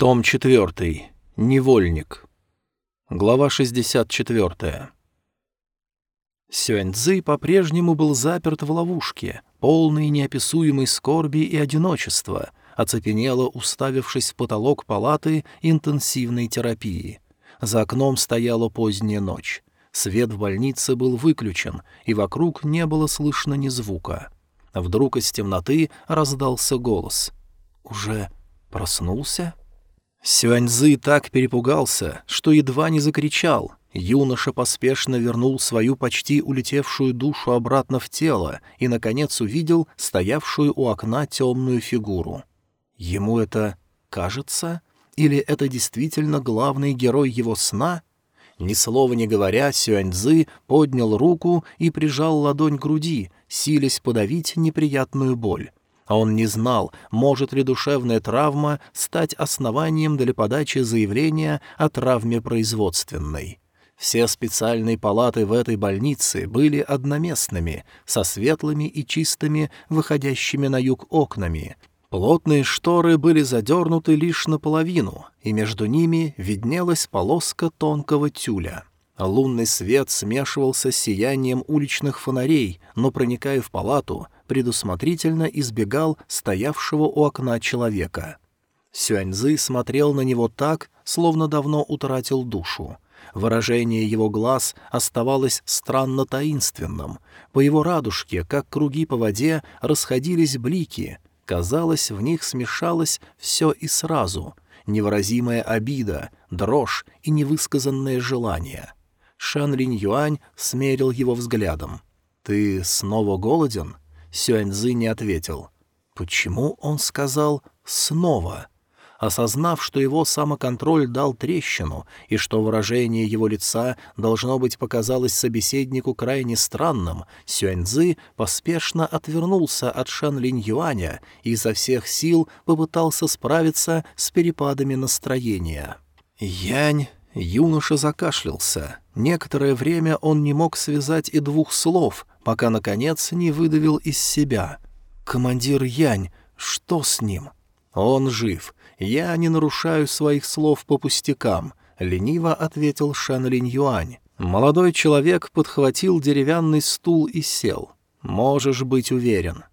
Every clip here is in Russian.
Том 4. Невольник. Глава 64. Сюаньцзы по-прежнему был заперт в ловушке, полной неописуемой скорби и одиночества, оцепенело уставившись в потолок палаты интенсивной терапии. За окном стояла поздняя ночь. Свет в больнице был выключен, и вокруг не было слышно ни звука. Вдруг из темноты раздался голос. «Уже проснулся?» Сюаньзы так перепугался, что едва не закричал. Юноша поспешно вернул свою почти улетевшую душу обратно в тело и, наконец, увидел стоявшую у окна темную фигуру. Ему это кажется? Или это действительно главный герой его сна? Ни слова не говоря, Сюаньзы поднял руку и прижал ладонь к груди, силясь подавить неприятную боль а он не знал, может ли душевная травма стать основанием для подачи заявления о травме производственной. Все специальные палаты в этой больнице были одноместными, со светлыми и чистыми, выходящими на юг окнами. Плотные шторы были задернуты лишь наполовину, и между ними виднелась полоска тонкого тюля. Лунный свет смешивался с сиянием уличных фонарей, но, проникая в палату, предусмотрительно избегал стоявшего у окна человека. Сюаньзы смотрел на него так, словно давно утратил душу. Выражение его глаз оставалось странно таинственным. По его радужке, как круги по воде, расходились блики. Казалось, в них смешалось все и сразу. Невыразимая обида, дрожь и невысказанное желание. Шан Линь Юань смерил его взглядом. «Ты снова голоден?» Сюаньзы не ответил. Почему он сказал «снова»? Осознав, что его самоконтроль дал трещину, и что выражение его лица, должно быть, показалось собеседнику крайне странным, Сюаньзы поспешно отвернулся от Шан Линь Юаня и изо всех сил попытался справиться с перепадами настроения. Янь Юноша закашлялся. Некоторое время он не мог связать и двух слов, пока, наконец, не выдавил из себя. «Командир Янь, что с ним?» «Он жив. Я не нарушаю своих слов по пустякам», — лениво ответил Шан Линь Юань. Молодой человек подхватил деревянный стул и сел. «Можешь быть уверен».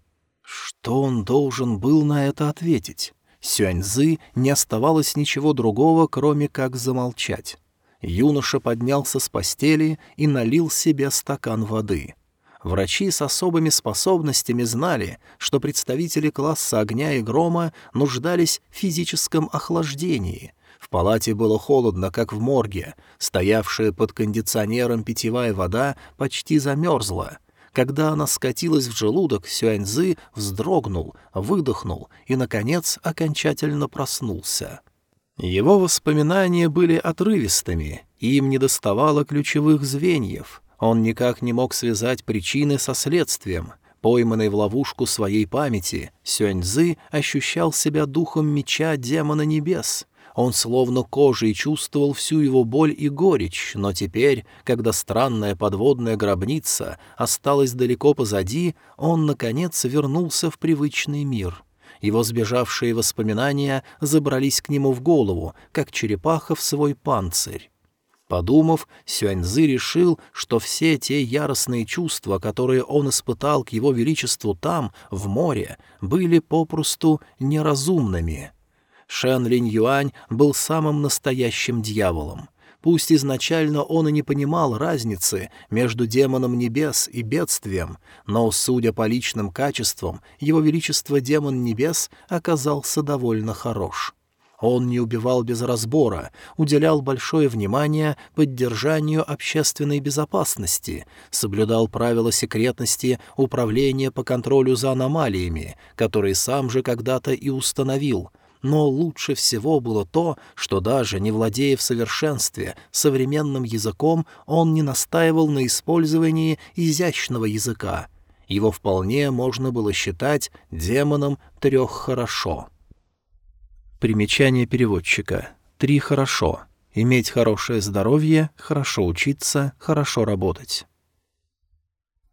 Что он должен был на это ответить? Сюаньзы не оставалось ничего другого, кроме как замолчать. Юноша поднялся с постели и налил себе стакан воды. Врачи с особыми способностями знали, что представители класса огня и грома нуждались в физическом охлаждении. В палате было холодно, как в морге. Стоявшая под кондиционером питьевая вода почти замерзла — когда она скатилась в желудок, Сюаньзы вздрогнул, выдохнул и, наконец, окончательно проснулся. Его воспоминания были отрывистыми, им недоставало ключевых звеньев. Он никак не мог связать причины со следствием. Пойманный в ловушку своей памяти, Сюаньзы ощущал себя духом меча демона небес — он словно кожей чувствовал всю его боль и горечь, но теперь, когда странная подводная гробница осталась далеко позади, он, наконец, вернулся в привычный мир. Его сбежавшие воспоминания забрались к нему в голову, как черепаха в свой панцирь. Подумав, Сюаньзы решил, что все те яростные чувства, которые он испытал к его величеству там, в море, были попросту неразумными — Шэн Линь Юань был самым настоящим дьяволом. Пусть изначально он и не понимал разницы между демоном небес и бедствием, но, судя по личным качествам, его величество демон небес оказался довольно хорош. Он не убивал без разбора, уделял большое внимание поддержанию общественной безопасности, соблюдал правила секретности управления по контролю за аномалиями, которые сам же когда-то и установил, но лучше всего было то, что даже не владея в совершенстве современным языком, он не настаивал на использовании изящного языка. Его вполне можно было считать демоном трех «хорошо». Примечание переводчика. Три «хорошо». Иметь хорошее здоровье, хорошо учиться, хорошо работать.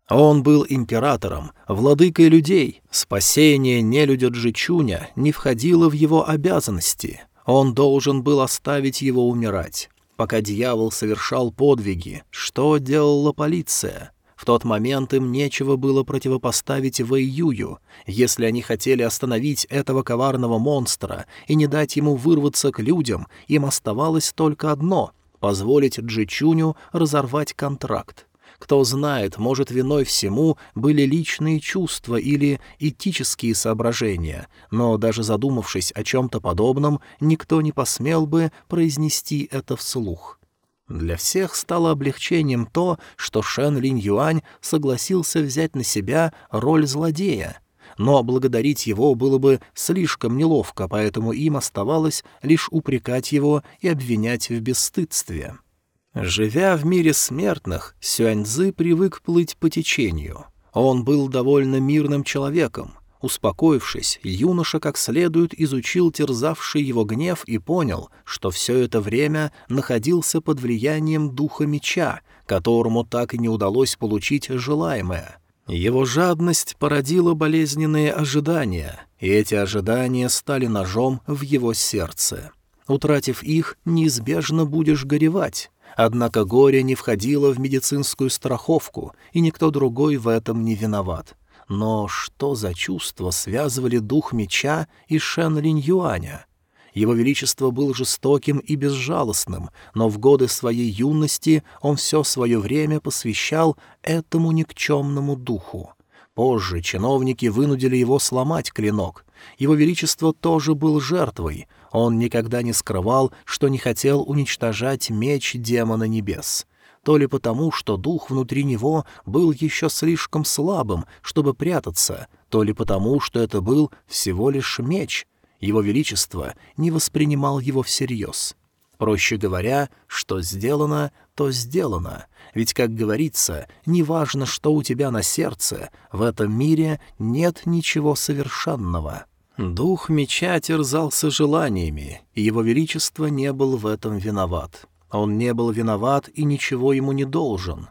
Он был императором, владыкой людей. Спасение нелюдя Джичуня не входило в его обязанности. Он должен был оставить его умирать. Пока дьявол совершал подвиги, что делала полиция? В тот момент им нечего было противопоставить Вэйюю. Если они хотели остановить этого коварного монстра и не дать ему вырваться к людям, им оставалось только одно — позволить Джичуню разорвать контракт. Кто знает, может, виной всему были личные чувства или этические соображения, но даже задумавшись о чем-то подобном, никто не посмел бы произнести это вслух. Для всех стало облегчением то, что Шен Линь Юань согласился взять на себя роль злодея. Но благодарить его было бы слишком неловко, поэтому им оставалось лишь упрекать его и обвинять в бесстыдстве. Живя в мире смертных, Сюаньзы привык плыть по течению. Он был довольно мирным человеком. Успокоившись, юноша как следует изучил терзавший его гнев и понял, что все это время находился под влиянием духа меча, которому так и не удалось получить желаемое. Его жадность породила болезненные ожидания, и эти ожидания стали ножом в его сердце. Утратив их, неизбежно будешь горевать. Однако горе не входило в медицинскую страховку, и никто другой в этом не виноват. Но что за чувства связывали дух меча и Шен Линь Юаня? Его Величество был жестоким и безжалостным, но в годы своей юности он все свое время посвящал этому никчемному духу. Позже чиновники вынудили его сломать клинок. Его Величество тоже был жертвой, он никогда не скрывал, что не хотел уничтожать меч демона небес. То ли потому, что дух внутри него был еще слишком слабым, чтобы прятаться, то ли потому, что это был всего лишь меч. Его Величество не воспринимал его всерьез. Проще говоря, что сделано, то сделано. Ведь, как говорится, неважно, что у тебя на сердце, в этом мире нет ничего совершенного. Дух меча терзался желаниями, и его величество не был в этом виноват. Он не был виноват и ничего ему не должен.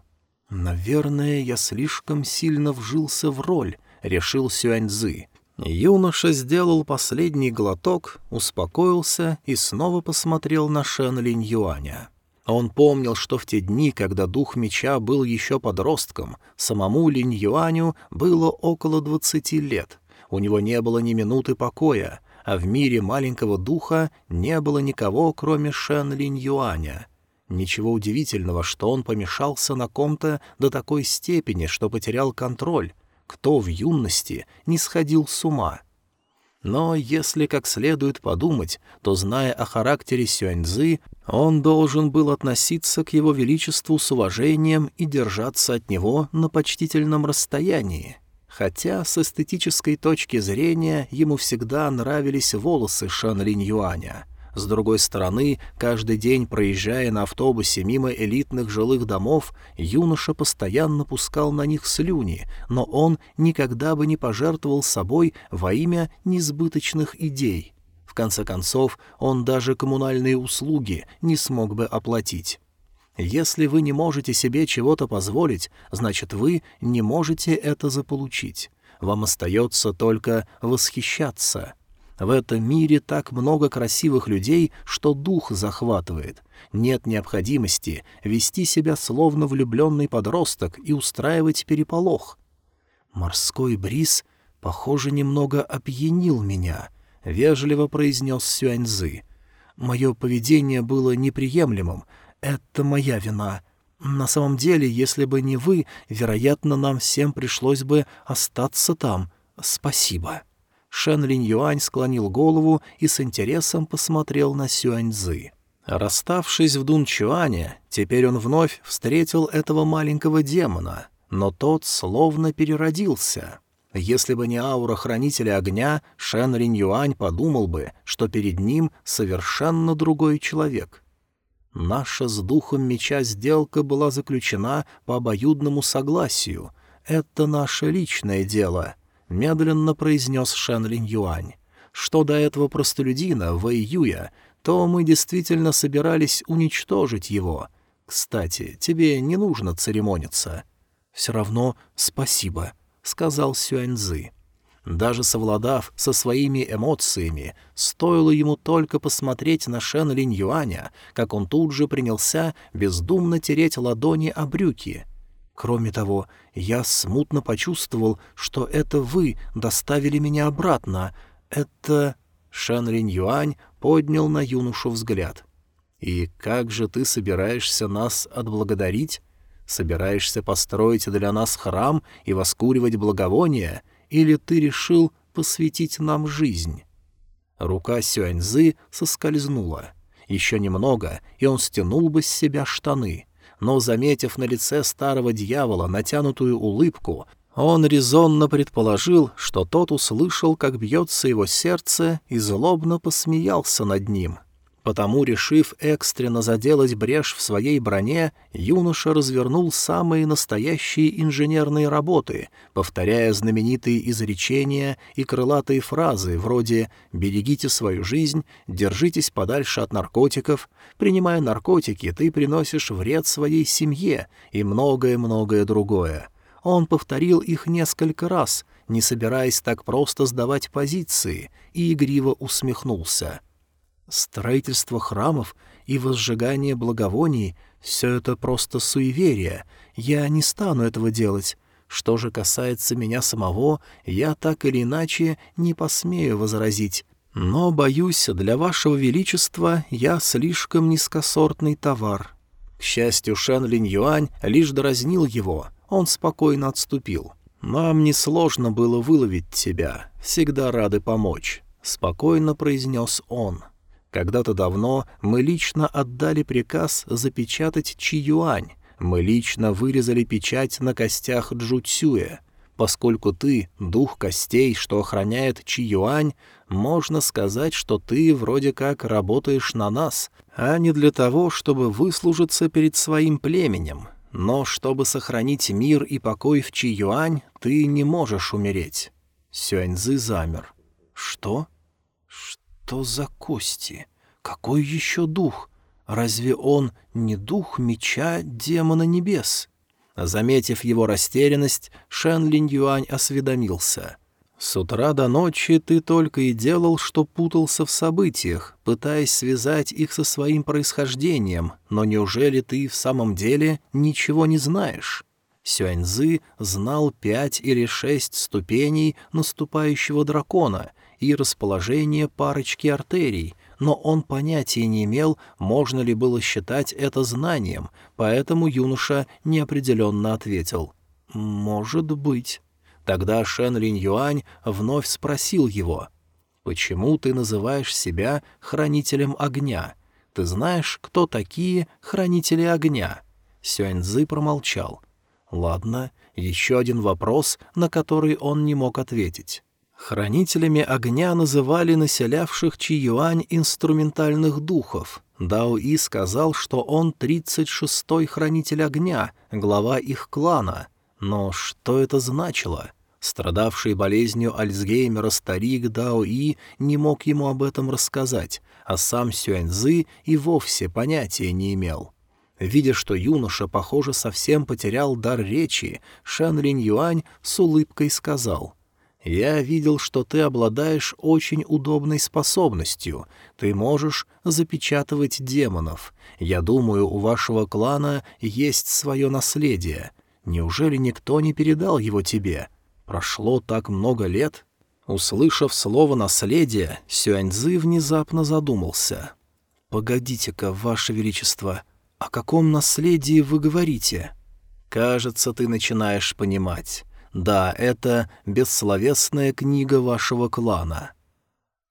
«Наверное, я слишком сильно вжился в роль», — решил Сюаньзы. Юноша сделал последний глоток, успокоился и снова посмотрел на Шен Линь Юаня. Он помнил, что в те дни, когда дух меча был еще подростком, самому Линь Юаню было около двадцати лет — у него не было ни минуты покоя, а в мире маленького духа не было никого, кроме Шен Линь Юаня. Ничего удивительного, что он помешался на ком-то до такой степени, что потерял контроль. Кто в юности не сходил с ума? Но если как следует подумать, то, зная о характере Сюаньзы, он должен был относиться к его величеству с уважением и держаться от него на почтительном расстоянии хотя с эстетической точки зрения ему всегда нравились волосы Шан Линь Юаня. С другой стороны, каждый день, проезжая на автобусе мимо элитных жилых домов, юноша постоянно пускал на них слюни, но он никогда бы не пожертвовал собой во имя несбыточных идей. В конце концов, он даже коммунальные услуги не смог бы оплатить. Если вы не можете себе чего-то позволить, значит, вы не можете это заполучить. Вам остается только восхищаться. В этом мире так много красивых людей, что дух захватывает. Нет необходимости вести себя словно влюбленный подросток и устраивать переполох. Морской бриз, похоже, немного опьянил меня, — вежливо произнес Сюаньзы. Мое поведение было неприемлемым, это моя вина. На самом деле, если бы не вы, вероятно, нам всем пришлось бы остаться там. Спасибо». Шен Линь Юань склонил голову и с интересом посмотрел на Сюаньзы. Расставшись в Дунчуане, теперь он вновь встретил этого маленького демона, но тот словно переродился. Если бы не аура Хранителя Огня, Шен Линь Юань подумал бы, что перед ним совершенно другой человек. Наша с духом меча сделка была заключена по обоюдному согласию. Это наше личное дело», — медленно произнес Шен Линь Юань. «Что до этого простолюдина, Вэй Юя, то мы действительно собирались уничтожить его. Кстати, тебе не нужно церемониться». «Все равно спасибо», — сказал Сюаньзы. Даже совладав со своими эмоциями, стоило ему только посмотреть на Шен Линь Юаня, как он тут же принялся бездумно тереть ладони о брюки. Кроме того, я смутно почувствовал, что это вы доставили меня обратно. Это... Шен Линь Юань поднял на юношу взгляд. «И как же ты собираешься нас отблагодарить? Собираешься построить для нас храм и воскуривать благовония?» или ты решил посвятить нам жизнь?» Рука Сюаньзы соскользнула. Еще немного, и он стянул бы с себя штаны. Но, заметив на лице старого дьявола натянутую улыбку, он резонно предположил, что тот услышал, как бьется его сердце, и злобно посмеялся над ним. Потому, решив экстренно заделать брешь в своей броне, юноша развернул самые настоящие инженерные работы, повторяя знаменитые изречения и крылатые фразы вроде «берегите свою жизнь», «держитесь подальше от наркотиков», «принимая наркотики, ты приносишь вред своей семье» и многое-многое другое. Он повторил их несколько раз, не собираясь так просто сдавать позиции, и игриво усмехнулся — Строительство храмов и возжигание благовоний — все это просто суеверие. Я не стану этого делать. Что же касается меня самого, я так или иначе не посмею возразить. Но, боюсь, для вашего величества я слишком низкосортный товар. К счастью, Шэн Линь Юань лишь дразнил его. Он спокойно отступил. «Нам несложно было выловить тебя. Всегда рады помочь», — спокойно произнес он. — когда-то давно мы лично отдали приказ запечатать Чи-Юань, мы лично вырезали печать на костях Джуцюя. Поскольку ты — дух костей, что охраняет Чи-Юань, можно сказать, что ты вроде как работаешь на нас, а не для того, чтобы выслужиться перед своим племенем. Но чтобы сохранить мир и покой в Чи-Юань, ты не можешь умереть. Сюаньзы замер. Что? Что за кости? Какой еще дух? Разве он не дух меча демона небес? Заметив его растерянность, Шэн Линь Юань осведомился. «С утра до ночи ты только и делал, что путался в событиях, пытаясь связать их со своим происхождением, но неужели ты в самом деле ничего не знаешь?» Сюаньзы знал пять или шесть ступеней наступающего дракона — и расположение парочки артерий, но он понятия не имел, можно ли было считать это знанием, поэтому юноша неопределенно ответил «Может быть». Тогда Шен Линь Юань вновь спросил его «Почему ты называешь себя хранителем огня? Ты знаешь, кто такие хранители огня?» Сюаньзы промолчал. «Ладно, еще один вопрос, на который он не мог ответить. Хранителями огня называли населявших Чиюань инструментальных духов. Дао И сказал, что он тридцать шестой хранитель огня, глава их клана. Но что это значило? Страдавший болезнью Альцгеймера старик Дао И не мог ему об этом рассказать, а сам Сюаньзы и вовсе понятия не имел. Видя, что юноша, похоже, совсем потерял дар речи, Шэн Линь Юань с улыбкой сказал — я видел, что ты обладаешь очень удобной способностью. Ты можешь запечатывать демонов. Я думаю, у вашего клана есть свое наследие. Неужели никто не передал его тебе? Прошло так много лет?» Услышав слово «наследие», Сюаньзы внезапно задумался. «Погодите-ка, Ваше Величество, о каком наследии вы говорите?» «Кажется, ты начинаешь понимать. Да, это бессловесная книга вашего клана.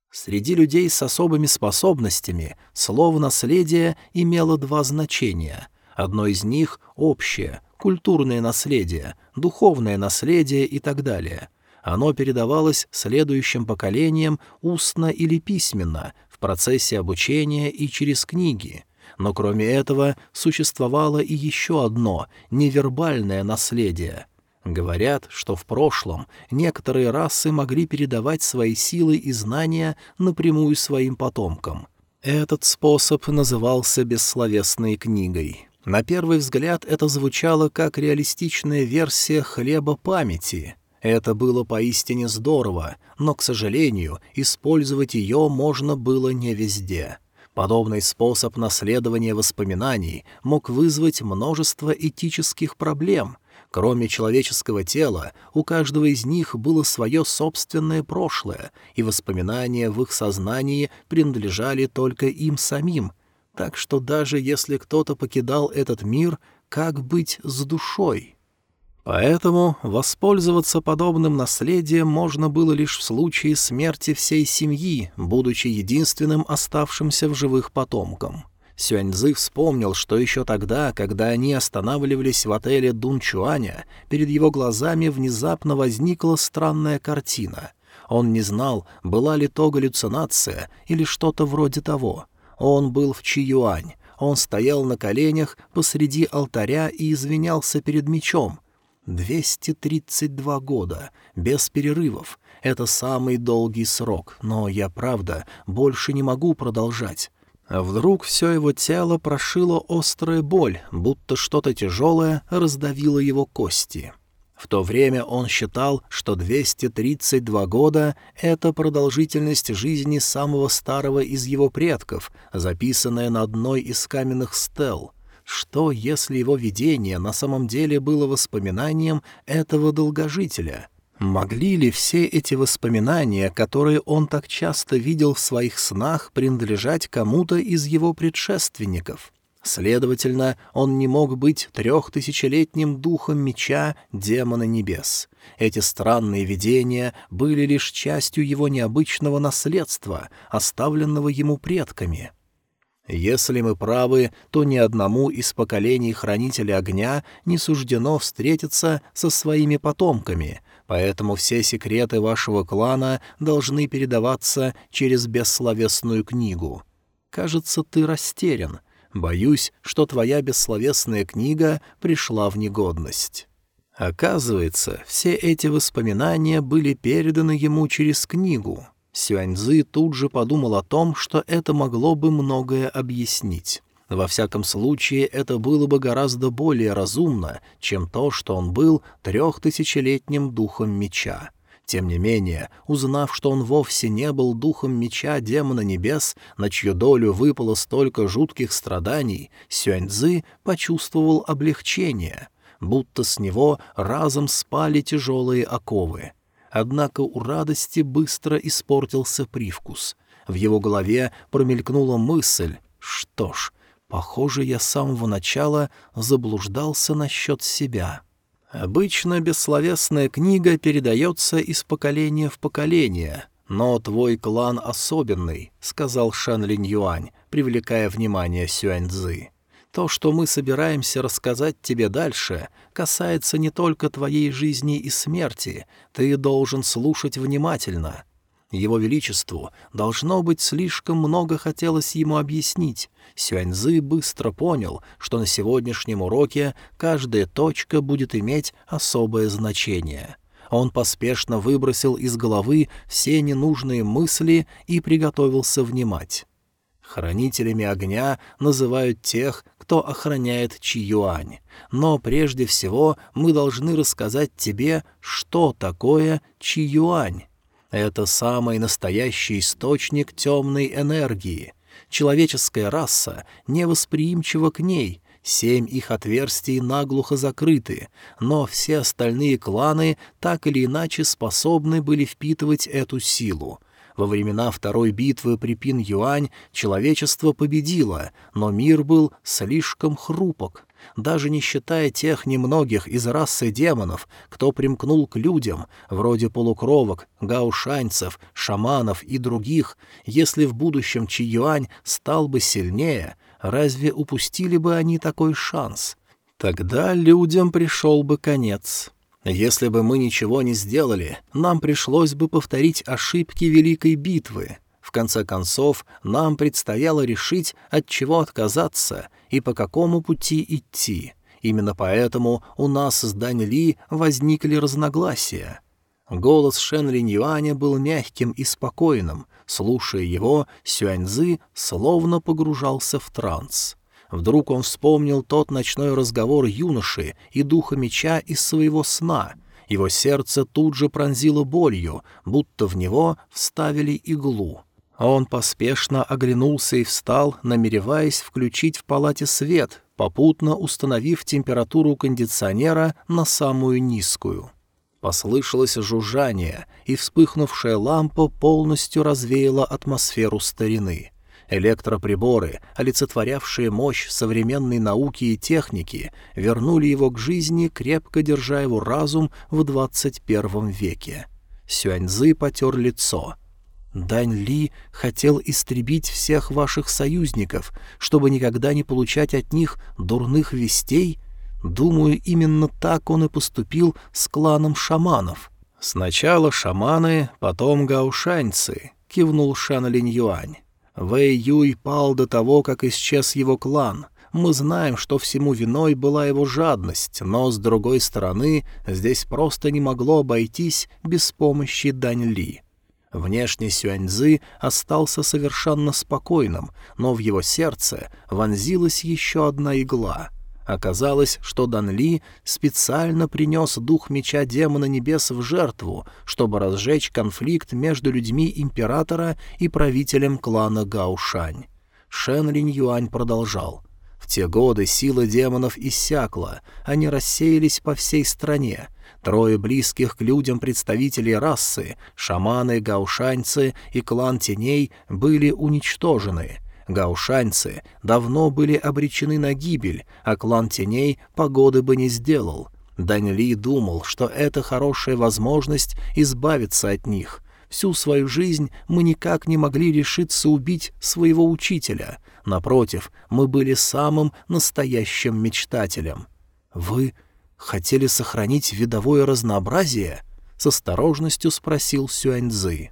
Среди людей с особыми способностями слово «наследие» имело два значения. Одно из них — общее, культурное наследие, духовное наследие и так далее. Оно передавалось следующим поколениям устно или письменно, в процессе обучения и через книги — но кроме этого существовало и еще одно невербальное наследие. Говорят, что в прошлом некоторые расы могли передавать свои силы и знания напрямую своим потомкам. Этот способ назывался бессловесной книгой. На первый взгляд это звучало как реалистичная версия хлеба памяти. Это было поистине здорово, но, к сожалению, использовать ее можно было не везде. Подобный способ наследования воспоминаний мог вызвать множество этических проблем. Кроме человеческого тела, у каждого из них было свое собственное прошлое, и воспоминания в их сознании принадлежали только им самим. Так что даже если кто-то покидал этот мир, как быть с душой? Поэтому воспользоваться подобным наследием можно было лишь в случае смерти всей семьи, будучи единственным оставшимся в живых потомком. Сюаньзы вспомнил, что еще тогда, когда они останавливались в отеле Дунчуаня, перед его глазами внезапно возникла странная картина. Он не знал, была ли то галлюцинация или что-то вроде того. Он был в Чиюань, он стоял на коленях посреди алтаря и извинялся перед мечом, 232 года, без перерывов. Это самый долгий срок, но я, правда, больше не могу продолжать. Вдруг все его тело прошило острая боль, будто что-то тяжелое раздавило его кости. В то время он считал, что 232 года — это продолжительность жизни самого старого из его предков, записанная на одной из каменных стел — что, если его видение на самом деле было воспоминанием этого долгожителя? Могли ли все эти воспоминания, которые он так часто видел в своих снах, принадлежать кому-то из его предшественников? Следовательно, он не мог быть трехтысячелетним духом меча демона небес. Эти странные видения были лишь частью его необычного наследства, оставленного ему предками — если мы правы, то ни одному из поколений Хранителя Огня не суждено встретиться со своими потомками, поэтому все секреты вашего клана должны передаваться через бессловесную книгу. Кажется, ты растерян. Боюсь, что твоя бессловесная книга пришла в негодность». Оказывается, все эти воспоминания были переданы ему через книгу — Сюаньзы тут же подумал о том, что это могло бы многое объяснить. Во всяком случае, это было бы гораздо более разумно, чем то, что он был трехтысячелетним духом меча. Тем не менее, узнав, что он вовсе не был духом меча демона небес, на чью долю выпало столько жутких страданий, Сюаньзы почувствовал облегчение, будто с него разом спали тяжелые оковы. Однако у радости быстро испортился привкус. В его голове промелькнула мысль «Что ж, похоже, я с самого начала заблуждался насчет себя». Обычно бессловесная книга передается из поколения в поколение, но твой клан особенный, — сказал Шан Линь Юань, привлекая внимание Сюань Цзы. То, что мы собираемся рассказать тебе дальше, касается не только твоей жизни и смерти, ты должен слушать внимательно. Его Величеству должно быть слишком много хотелось ему объяснить. Сюаньзы быстро понял, что на сегодняшнем уроке каждая точка будет иметь особое значение. Он поспешно выбросил из головы все ненужные мысли и приготовился внимать. Хранителями огня называют тех, кто охраняет Чиюань. Но прежде всего мы должны рассказать тебе, что такое Чиюань. Это самый настоящий источник темной энергии. Человеческая раса невосприимчива к ней, семь их отверстий наглухо закрыты, но все остальные кланы так или иначе способны были впитывать эту силу — во времена Второй битвы при Пин-Юань человечество победило, но мир был слишком хрупок. Даже не считая тех немногих из расы демонов, кто примкнул к людям, вроде полукровок, гаушанцев, шаманов и других, если в будущем Чи-Юань стал бы сильнее, разве упустили бы они такой шанс? Тогда людям пришел бы конец. Если бы мы ничего не сделали, нам пришлось бы повторить ошибки Великой битвы. В конце концов, нам предстояло решить, от чего отказаться и по какому пути идти. Именно поэтому у нас с Дань Ли возникли разногласия. Голос Шен Линь Юаня был мягким и спокойным. Слушая его, Сюаньзы словно погружался в транс. Вдруг он вспомнил тот ночной разговор юноши и духа меча из своего сна. Его сердце тут же пронзило болью, будто в него вставили иглу. Он поспешно оглянулся и встал, намереваясь включить в палате свет, попутно установив температуру кондиционера на самую низкую. Послышалось жужжание, и вспыхнувшая лампа полностью развеяла атмосферу старины. Электроприборы, олицетворявшие мощь современной науки и техники, вернули его к жизни, крепко держа его разум в двадцать первом веке. Сюаньзы потер лицо. «Дань Ли хотел истребить всех ваших союзников, чтобы никогда не получать от них дурных вестей?» Думаю, именно так он и поступил с кланом шаманов. Сначала шаманы, потом гаушаньцы, кивнул Шан Линь Юань. Вэй Юй пал до того, как исчез его клан. Мы знаем, что всему виной была его жадность, но, с другой стороны, здесь просто не могло обойтись без помощи Дань Ли. Внешне Сюаньзы остался совершенно спокойным, но в его сердце вонзилась еще одна игла — Оказалось, что Дан Ли специально принес дух меча демона небес в жертву, чтобы разжечь конфликт между людьми императора и правителем клана Гаушань. Шен Линь Юань продолжал. В те годы сила демонов иссякла, они рассеялись по всей стране. Трое близких к людям представителей расы, шаманы, гаушаньцы и клан теней, были уничтожены — Гаушаньцы давно были обречены на гибель, а клан теней погоды бы не сделал. Дань думал, что это хорошая возможность избавиться от них. Всю свою жизнь мы никак не могли решиться убить своего учителя. Напротив, мы были самым настоящим мечтателем. «Вы хотели сохранить видовое разнообразие?» — с осторожностью спросил Сюаньзы.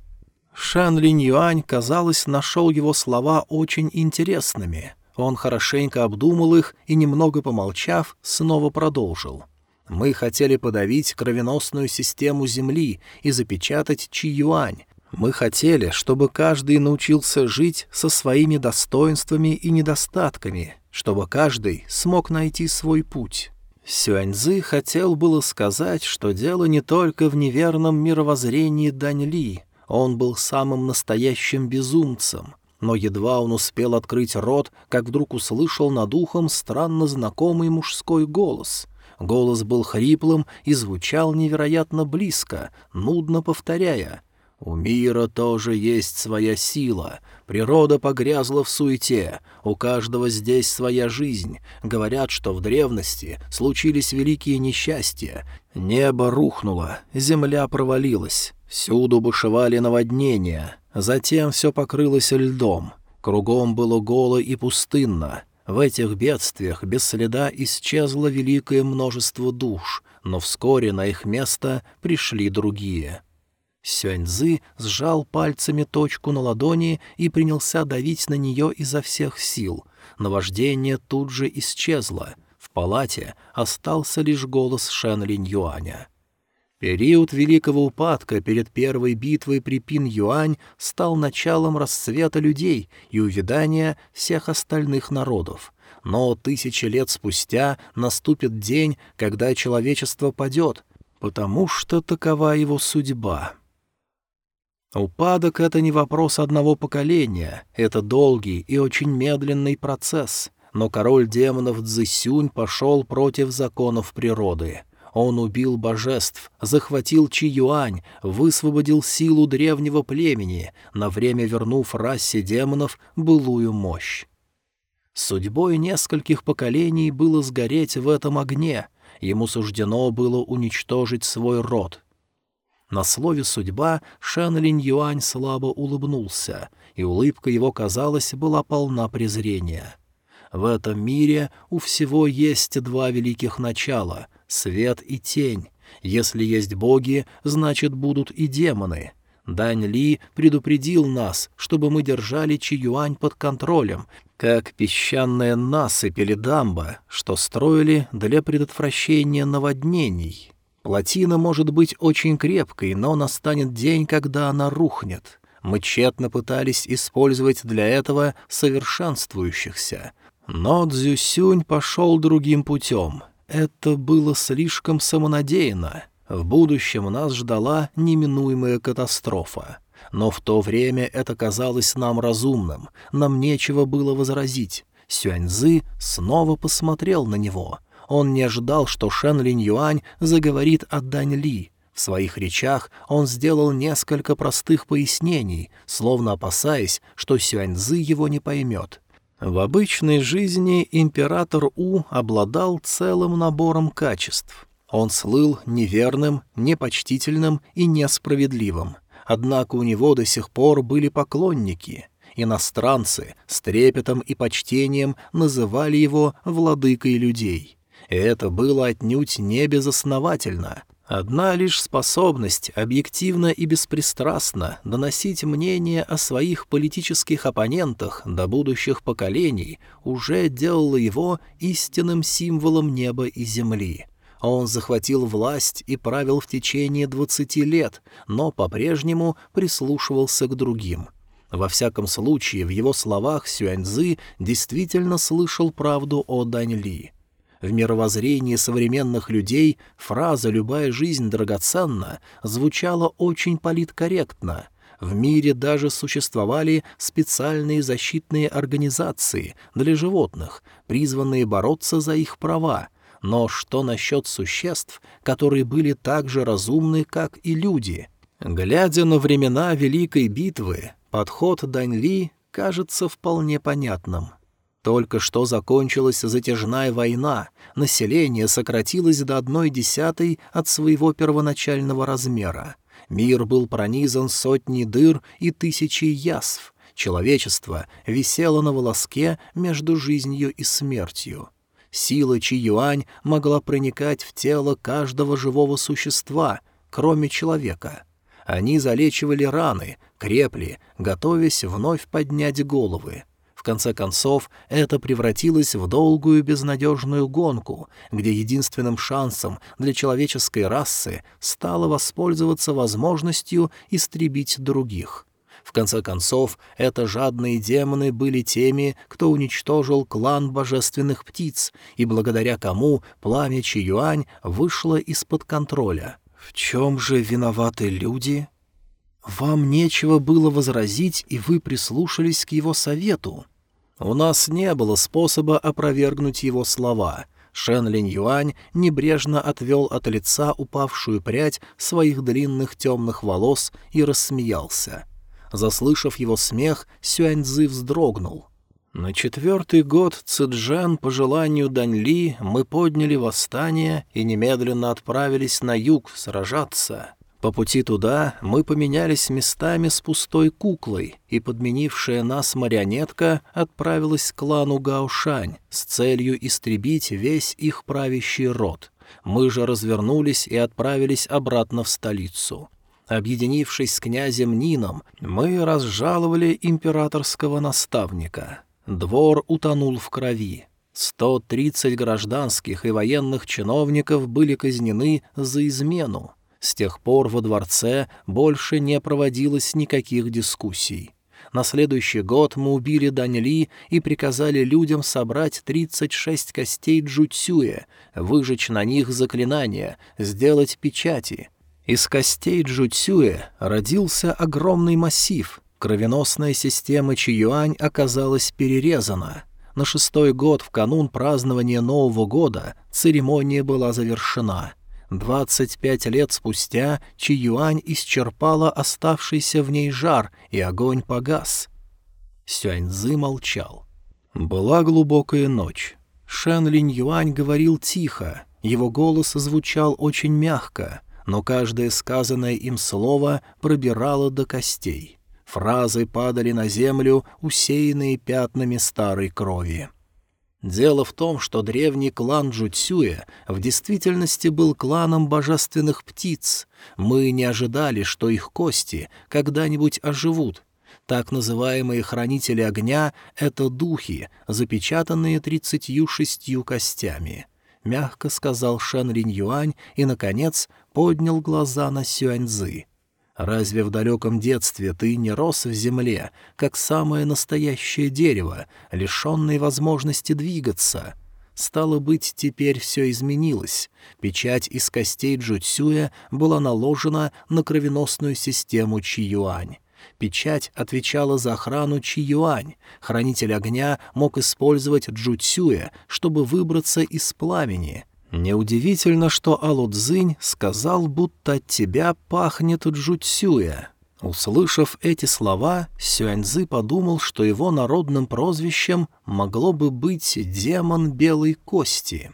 Шан Линь Юань, казалось, нашел его слова очень интересными. Он хорошенько обдумал их и, немного помолчав, снова продолжил. «Мы хотели подавить кровеносную систему Земли и запечатать Чи Юань. Мы хотели, чтобы каждый научился жить со своими достоинствами и недостатками, чтобы каждый смог найти свой путь». Сюаньзы хотел было сказать, что дело не только в неверном мировоззрении Дань Ли — он был самым настоящим безумцем, но едва он успел открыть рот, как вдруг услышал над ухом странно знакомый мужской голос. Голос был хриплым и звучал невероятно близко, нудно повторяя «У мира тоже есть своя сила, природа погрязла в суете, у каждого здесь своя жизнь. Говорят, что в древности случились великие несчастья, небо рухнуло, земля провалилась». Всюду бушевали наводнения, затем все покрылось льдом. Кругом было голо и пустынно. В этих бедствиях без следа исчезло великое множество душ, но вскоре на их место пришли другие. Сюаньзы сжал пальцами точку на ладони и принялся давить на нее изо всех сил. Наваждение тут же исчезло. В палате остался лишь голос Шен Линь Юаня. Период Великого Упадка перед первой битвой при Пин-Юань стал началом расцвета людей и увядания всех остальных народов. Но тысячи лет спустя наступит день, когда человечество падет, потому что такова его судьба. Упадок — это не вопрос одного поколения, это долгий и очень медленный процесс, но король демонов Цзысюнь пошел против законов природы — он убил божеств, захватил Чи-Юань, высвободил силу древнего племени, на время вернув расе демонов былую мощь. Судьбой нескольких поколений было сгореть в этом огне, ему суждено было уничтожить свой род. На слове «судьба» Шэн Линь Юань слабо улыбнулся, и улыбка его, казалось, была полна презрения. В этом мире у всего есть два великих начала — свет и тень. Если есть боги, значит, будут и демоны. Дань Ли предупредил нас, чтобы мы держали Чиюань под контролем, как песчаная насыпь или дамба, что строили для предотвращения наводнений. Плотина может быть очень крепкой, но настанет день, когда она рухнет. Мы тщетно пытались использовать для этого совершенствующихся. Но Цзюсюнь пошел другим путем — это было слишком самонадеянно. В будущем нас ждала неминуемая катастрофа. Но в то время это казалось нам разумным, нам нечего было возразить. Сюаньзы снова посмотрел на него. Он не ожидал, что Шен Линь Юань заговорит о Дань Ли. В своих речах он сделал несколько простых пояснений, словно опасаясь, что Сюаньзы его не поймет. В обычной жизни император У обладал целым набором качеств. Он слыл неверным, непочтительным и несправедливым. Однако у него до сих пор были поклонники. Иностранцы с трепетом и почтением называли его «владыкой людей». И это было отнюдь не безосновательно. Одна лишь способность объективно и беспристрастно доносить мнение о своих политических оппонентах до будущих поколений уже делала его истинным символом неба и земли. Он захватил власть и правил в течение двадцати лет, но по-прежнему прислушивался к другим. Во всяком случае, в его словах Сюаньзы действительно слышал правду о Дань Ли. В мировоззрении современных людей фраза «любая жизнь драгоценна» звучала очень политкорректно. В мире даже существовали специальные защитные организации для животных, призванные бороться за их права, но что насчет существ, которые были так же разумны, как и люди? Глядя на времена Великой битвы, подход Даньли кажется вполне понятным. Только что закончилась затяжная война, население сократилось до одной десятой от своего первоначального размера. Мир был пронизан сотней дыр и тысячей язв. Человечество висело на волоске между жизнью и смертью. Сила Чи-Юань могла проникать в тело каждого живого существа, кроме человека. Они залечивали раны, крепли, готовясь вновь поднять головы. В конце концов, это превратилось в долгую безнадежную гонку, где единственным шансом для человеческой расы стало воспользоваться возможностью истребить других — в конце концов, это жадные демоны были теми, кто уничтожил клан божественных птиц, и благодаря кому пламя Чиюань вышло из-под контроля. В чем же виноваты люди? Вам нечего было возразить, и вы прислушались к его совету. У нас не было способа опровергнуть его слова. Шен Линь Юань небрежно отвел от лица упавшую прядь своих длинных темных волос и рассмеялся — Заслышав его смех, Сюаньзы вздрогнул. На четвертый год Цзэджан по желанию Даньли мы подняли восстание и немедленно отправились на юг сражаться. По пути туда мы поменялись местами с пустой куклой, и подменившая нас марионетка отправилась к клану Гаошань с целью истребить весь их правящий род. Мы же развернулись и отправились обратно в столицу. Объединившись с князем Нином, мы разжаловали императорского наставника. Двор утонул в крови. Сто тридцать гражданских и военных чиновников были казнены за измену. С тех пор во дворце больше не проводилось никаких дискуссий. На следующий год мы убили Даньли и приказали людям собрать 36 костей Джуцюя, выжечь на них заклинания, сделать печати — из костей Джуцюэ родился огромный массив. Кровеносная система Чиюань оказалась перерезана. На шестой год в канун празднования Нового года церемония была завершена. Двадцать пять лет спустя Чиюань исчерпала оставшийся в ней жар, и огонь погас. Сюаньзы молчал. Была глубокая ночь. Шэн Линь Юань говорил тихо, его голос звучал очень мягко — но каждое сказанное им слово пробирало до костей. Фразы падали на землю, усеянные пятнами старой крови. Дело в том, что древний клан Джуцюя в действительности был кланом божественных птиц. Мы не ожидали, что их кости когда-нибудь оживут. Так называемые хранители огня — это духи, запечатанные тридцатью шестью костями. — мягко сказал Шэн Линь Юань и, наконец, поднял глаза на Сюаньзы. «Разве в далеком детстве ты не рос в земле, как самое настоящее дерево, лишенное возможности двигаться?» Стало быть, теперь все изменилось. Печать из костей Джуцюя была наложена на кровеносную систему Чиюань. Печать отвечала за охрану Чиюань. Хранитель огня мог использовать Джуцюя, чтобы выбраться из пламени. Неудивительно, что Алудзинь сказал, будто от тебя пахнет Джуцюя. Услышав эти слова, Сюаньзы подумал, что его народным прозвищем могло бы быть «демон белой кости».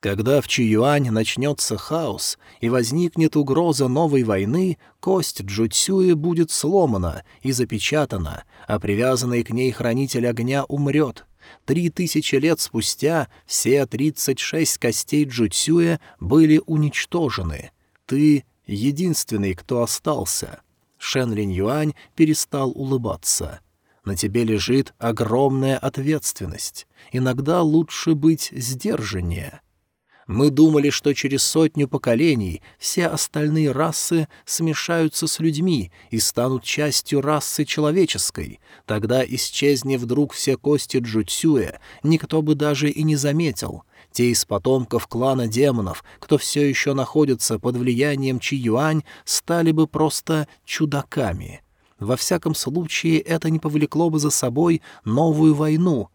Когда в Чиюань начнется хаос и возникнет угроза новой войны, кость Джуцюи будет сломана и запечатана, а привязанный к ней хранитель огня умрет. Три тысячи лет спустя все тридцать шесть костей Джуцюя были уничтожены. Ты единственный, кто остался». Шен Линь Юань перестал улыбаться. «На тебе лежит огромная ответственность. Иногда лучше быть сдержаннее». Мы думали, что через сотню поколений все остальные расы смешаются с людьми и станут частью расы человеческой. Тогда исчезни вдруг все кости Джуцюя, никто бы даже и не заметил. Те из потомков клана демонов, кто все еще находится под влиянием Чи-Юань, стали бы просто чудаками. Во всяком случае, это не повлекло бы за собой новую войну.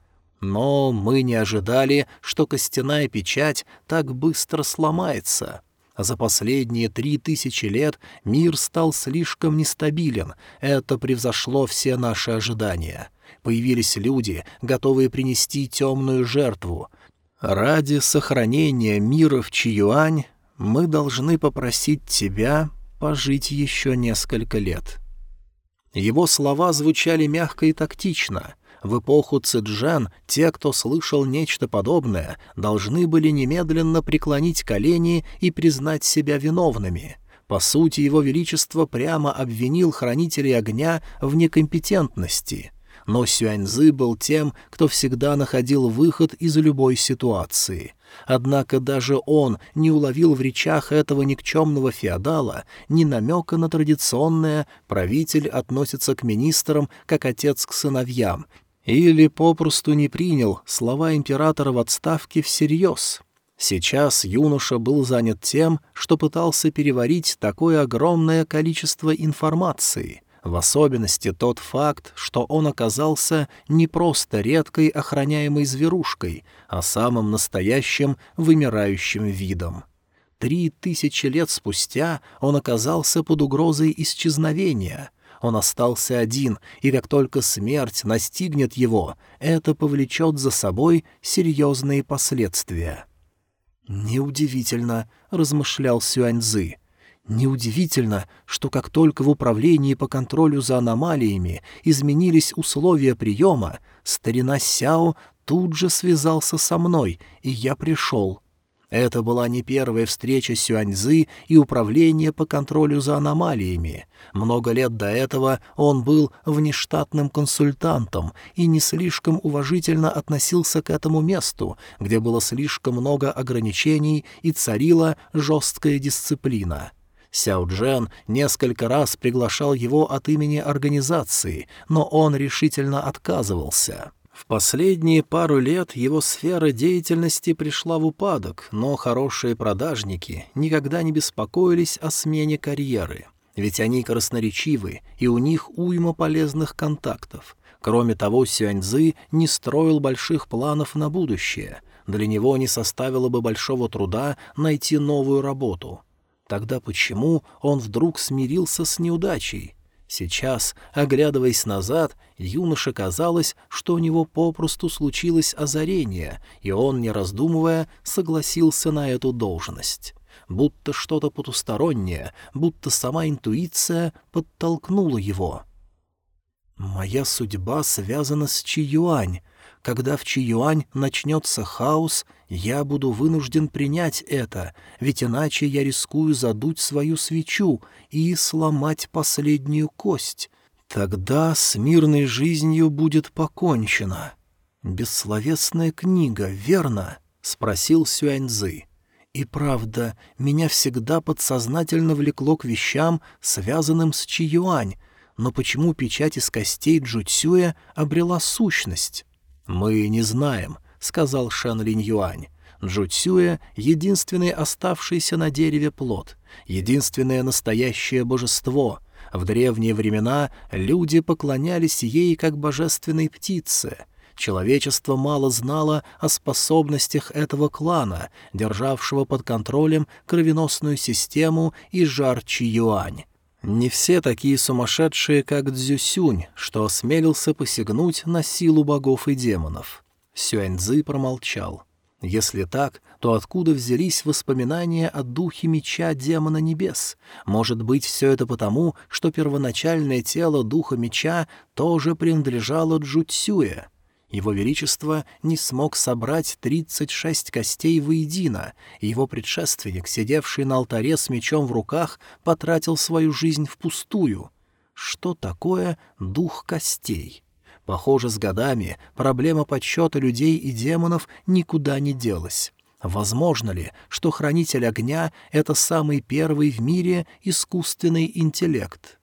Но мы не ожидали, что костяная печать так быстро сломается. За последние три тысячи лет мир стал слишком нестабилен, это превзошло все наши ожидания. Появились люди, готовые принести темную жертву — Ради сохранения мира в Чиюань мы должны попросить тебя пожить еще несколько лет». Его слова звучали мягко и тактично. В эпоху Цзэджан те, кто слышал нечто подобное, должны были немедленно преклонить колени и признать себя виновными. По сути, его величество прямо обвинил хранителей огня в некомпетентности — но Сюаньзы был тем, кто всегда находил выход из любой ситуации. Однако даже он не уловил в речах этого никчемного феодала ни намека на традиционное «правитель относится к министрам, как отец к сыновьям», или попросту не принял слова императора в отставке всерьез. Сейчас юноша был занят тем, что пытался переварить такое огромное количество информации. В особенности тот факт, что он оказался не просто редкой охраняемой зверушкой, а самым настоящим вымирающим видом. Три тысячи лет спустя он оказался под угрозой исчезновения. Он остался один, и как только смерть настигнет его, это повлечет за собой серьезные последствия. «Неудивительно», — размышлял Сюаньзы, — Неудивительно, что как только в управлении по контролю за аномалиями изменились условия приема, старина Сяо тут же связался со мной, и я пришел. Это была не первая встреча Сюаньзы и управления по контролю за аномалиями. Много лет до этого он был внештатным консультантом и не слишком уважительно относился к этому месту, где было слишком много ограничений и царила жесткая дисциплина. Сяо Джен несколько раз приглашал его от имени организации, но он решительно отказывался. В последние пару лет его сфера деятельности пришла в упадок, но хорошие продажники никогда не беспокоились о смене карьеры. Ведь они красноречивы, и у них уйма полезных контактов. Кроме того, Сюаньзы не строил больших планов на будущее. Для него не составило бы большого труда найти новую работу. Тогда почему он вдруг смирился с неудачей? Сейчас, оглядываясь назад, юноше казалось, что у него попросту случилось озарение, и он, не раздумывая, согласился на эту должность. Будто что-то потустороннее, будто сама интуиция подтолкнула его. «Моя судьба связана с Чиюань», когда в Чиюань начнется хаос, я буду вынужден принять это, ведь иначе я рискую задуть свою свечу и сломать последнюю кость. Тогда с мирной жизнью будет покончено. «Бессловесная книга, верно?» — спросил Сюаньзы. И правда, меня всегда подсознательно влекло к вещам, связанным с Чиюань, но почему печать из костей Джуцюя обрела сущность? «Мы не знаем», — сказал Шэн Линь Юань. Джуцюя — единственный оставшийся на дереве плод, единственное настоящее божество. В древние времена люди поклонялись ей как божественной птице. Человечество мало знало о способностях этого клана, державшего под контролем кровеносную систему и жар Чи-Юань. Не все такие сумасшедшие, как Дзюсюнь, что осмелился посягнуть на силу богов и демонов. Сюаньзы промолчал. Если так, то откуда взялись воспоминания о духе меча демона небес? Может быть, все это потому, что первоначальное тело духа меча тоже принадлежало Джуцюе? Его Величество не смог собрать тридцать шесть костей воедино, и его предшественник, сидевший на алтаре с мечом в руках, потратил свою жизнь впустую. Что такое дух костей? Похоже, с годами проблема подсчета людей и демонов никуда не делась. Возможно ли, что Хранитель Огня — это самый первый в мире искусственный интеллект?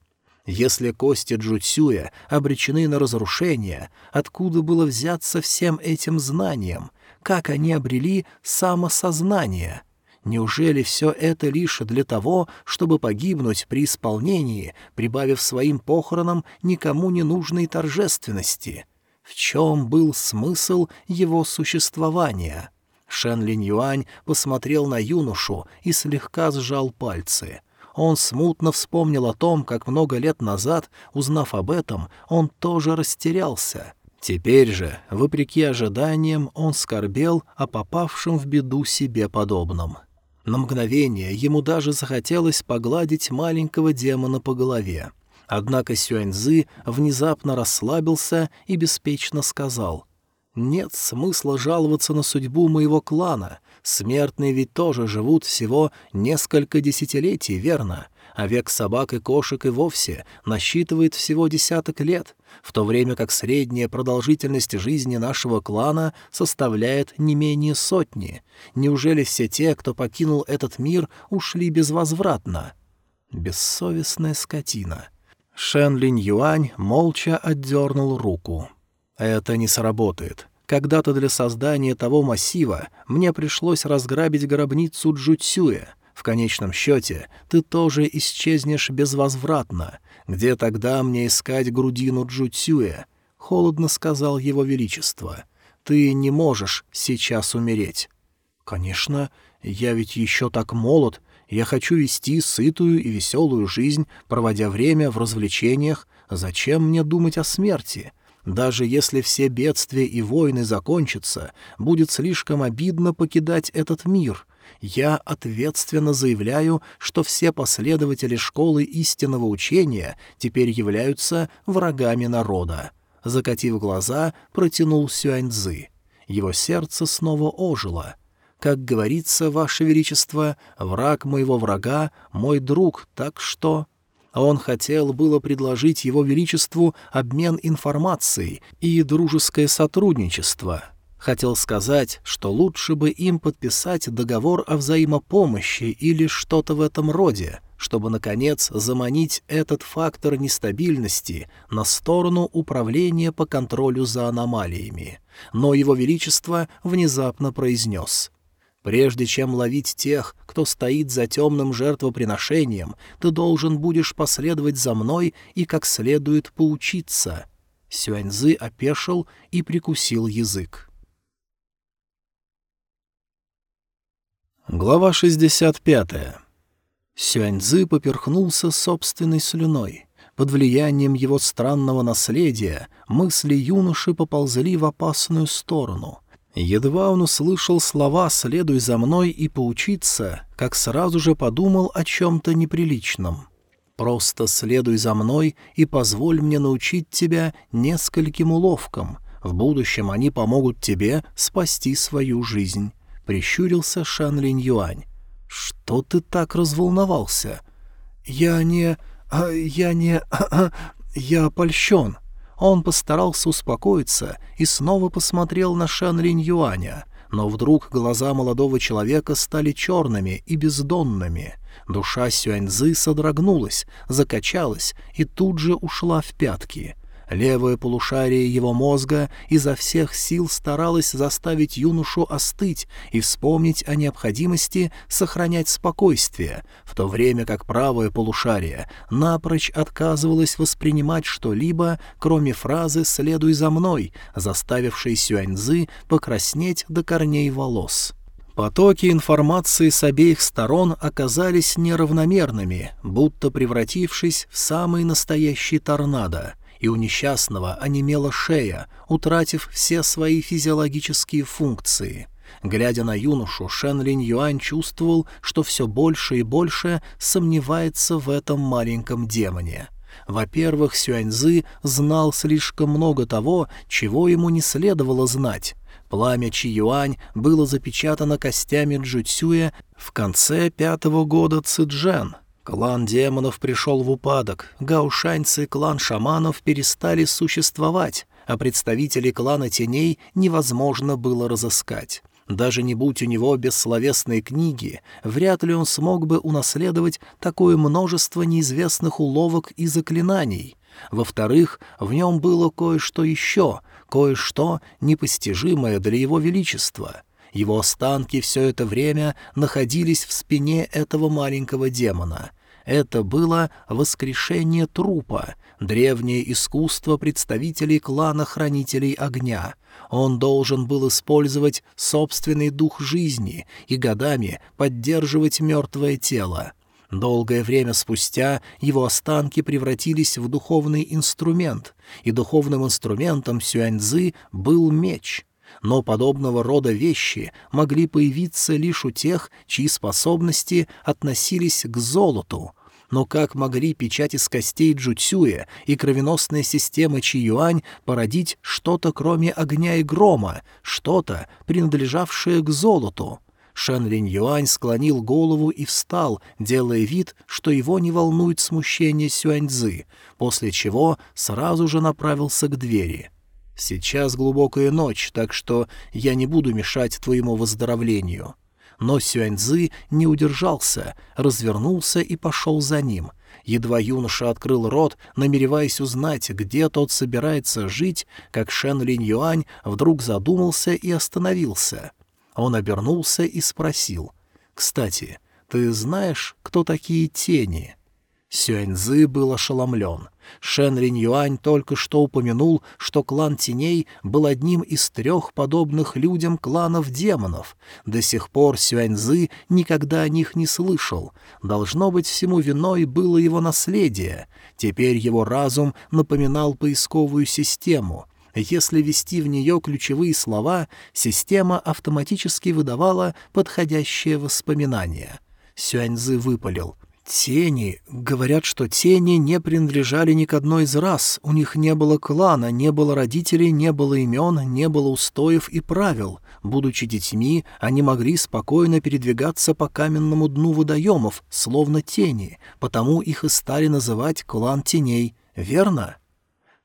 Если кости Джуцюя обречены на разрушение, откуда было взяться всем этим знаниям? Как они обрели самосознание? — Неужели все это лишь для того, чтобы погибнуть при исполнении, прибавив своим похоронам никому не нужной торжественности? В чем был смысл его существования? Шен Линь Юань посмотрел на юношу и слегка сжал пальцы. Он смутно вспомнил о том, как много лет назад, узнав об этом, он тоже растерялся. Теперь же, вопреки ожиданиям, он скорбел о попавшем в беду себе подобном. На мгновение ему даже захотелось погладить маленького демона по голове. Однако Сюаньзы внезапно расслабился и беспечно сказал «Нет смысла жаловаться на судьбу моего клана. Смертные ведь тоже живут всего несколько десятилетий, верно? а век собак и кошек и вовсе насчитывает всего десяток лет, в то время как средняя продолжительность жизни нашего клана составляет не менее сотни. Неужели все те, кто покинул этот мир, ушли безвозвратно? Бессовестная скотина. Шен Линь Юань молча отдернул руку. «Это не сработает. Когда-то для создания того массива мне пришлось разграбить гробницу Джуцюя». В конечном счете ты тоже исчезнешь безвозвратно. Где тогда мне искать грудину Джуцюя? Холодно сказал его величество. Ты не можешь сейчас умереть. Конечно, я ведь еще так молод. Я хочу вести сытую и веселую жизнь, проводя время в развлечениях. Зачем мне думать о смерти? Даже если все бедствия и войны закончатся, будет слишком обидно покидать этот мир я ответственно заявляю, что все последователи школы истинного учения теперь являются врагами народа. Закатив глаза, протянул Сюаньцзы. Его сердце снова ожило. Как говорится, Ваше Величество, враг моего врага — мой друг, так что... Он хотел было предложить Его Величеству обмен информацией и дружеское сотрудничество, Хотел сказать, что лучше бы им подписать договор о взаимопомощи или что-то в этом роде, чтобы, наконец, заманить этот фактор нестабильности на сторону управления по контролю за аномалиями. Но Его Величество внезапно произнес — Прежде чем ловить тех, кто стоит за темным жертвоприношением, ты должен будешь последовать за мной и как следует поучиться». Сюаньзы опешил и прикусил язык. Глава 65. Сюаньзы поперхнулся собственной слюной. Под влиянием его странного наследия мысли юноши поползли в опасную сторону. Едва он услышал слова «следуй за мной и поучиться», как сразу же подумал о чем-то неприличном. «Просто следуй за мной и позволь мне научить тебя нескольким уловкам. В будущем они помогут тебе спасти свою жизнь». — прищурился Шан Линь Юань. «Что ты так разволновался?» «Я не... А, я не... я польщен». Он постарался успокоиться и снова посмотрел на Шан Линь Юаня, но вдруг глаза молодого человека стали черными и бездонными. Душа Сюаньзы содрогнулась, закачалась и тут же ушла в пятки — Левое полушарие его мозга изо всех сил старалось заставить юношу остыть и вспомнить о необходимости сохранять спокойствие, в то время как правое полушарие напрочь отказывалось воспринимать что-либо, кроме фразы «следуй за мной», заставившей Сюаньзы покраснеть до корней волос. Потоки информации с обеих сторон оказались неравномерными, будто превратившись в самый настоящий торнадо — и у несчастного онемела шея, утратив все свои физиологические функции. Глядя на юношу, Шен Линь Юань чувствовал, что все больше и больше сомневается в этом маленьком демоне. Во-первых, Сюаньзы знал слишком много того, чего ему не следовало знать. Пламя Чи Юань было запечатано костями Джуцюя в конце пятого года Цзэджэн, Клан демонов пришел в упадок, гаушаньцы и клан шаманов перестали существовать, а представителей клана теней невозможно было разыскать. Даже не будь у него бессловесной книги, вряд ли он смог бы унаследовать такое множество неизвестных уловок и заклинаний. Во-вторых, в нем было кое-что еще, кое-что непостижимое для его величества — его останки все это время находились в спине этого маленького демона. Это было воскрешение трупа, древнее искусство представителей клана Хранителей Огня. Он должен был использовать собственный дух жизни и годами поддерживать мертвое тело. Долгое время спустя его останки превратились в духовный инструмент, и духовным инструментом Сюаньзы был меч — но подобного рода вещи могли появиться лишь у тех, чьи способности относились к золоту. Но как могли печать из костей Джуцюя и кровеносная система Чи-Юань породить что-то кроме огня и грома, что-то, принадлежавшее к золоту? Шэн Линь Юань склонил голову и встал, делая вид, что его не волнует смущение Сюаньзы, после чего сразу же направился к двери. Сейчас глубокая ночь, так что я не буду мешать твоему выздоровлению». Но Сюаньзы не удержался, развернулся и пошел за ним. Едва юноша открыл рот, намереваясь узнать, где тот собирается жить, как Шен Линь Юань вдруг задумался и остановился. Он обернулся и спросил. «Кстати, ты знаешь, кто такие тени?» Сюаньзы был ошеломлен. Шен Ринь Юань только что упомянул, что клан теней был одним из трех подобных людям кланов демонов. До сих пор Сюаньзы никогда о них не слышал. Должно быть, всему виной было его наследие. Теперь его разум напоминал поисковую систему — если ввести в нее ключевые слова, система автоматически выдавала подходящее воспоминание. Сюаньзы выпалил. Тени. Говорят, что тени не принадлежали ни к одной из рас, у них не было клана, не было родителей, не было имен, не было устоев и правил. Будучи детьми, они могли спокойно передвигаться по каменному дну водоемов, словно тени, потому их и стали называть клан теней, верно?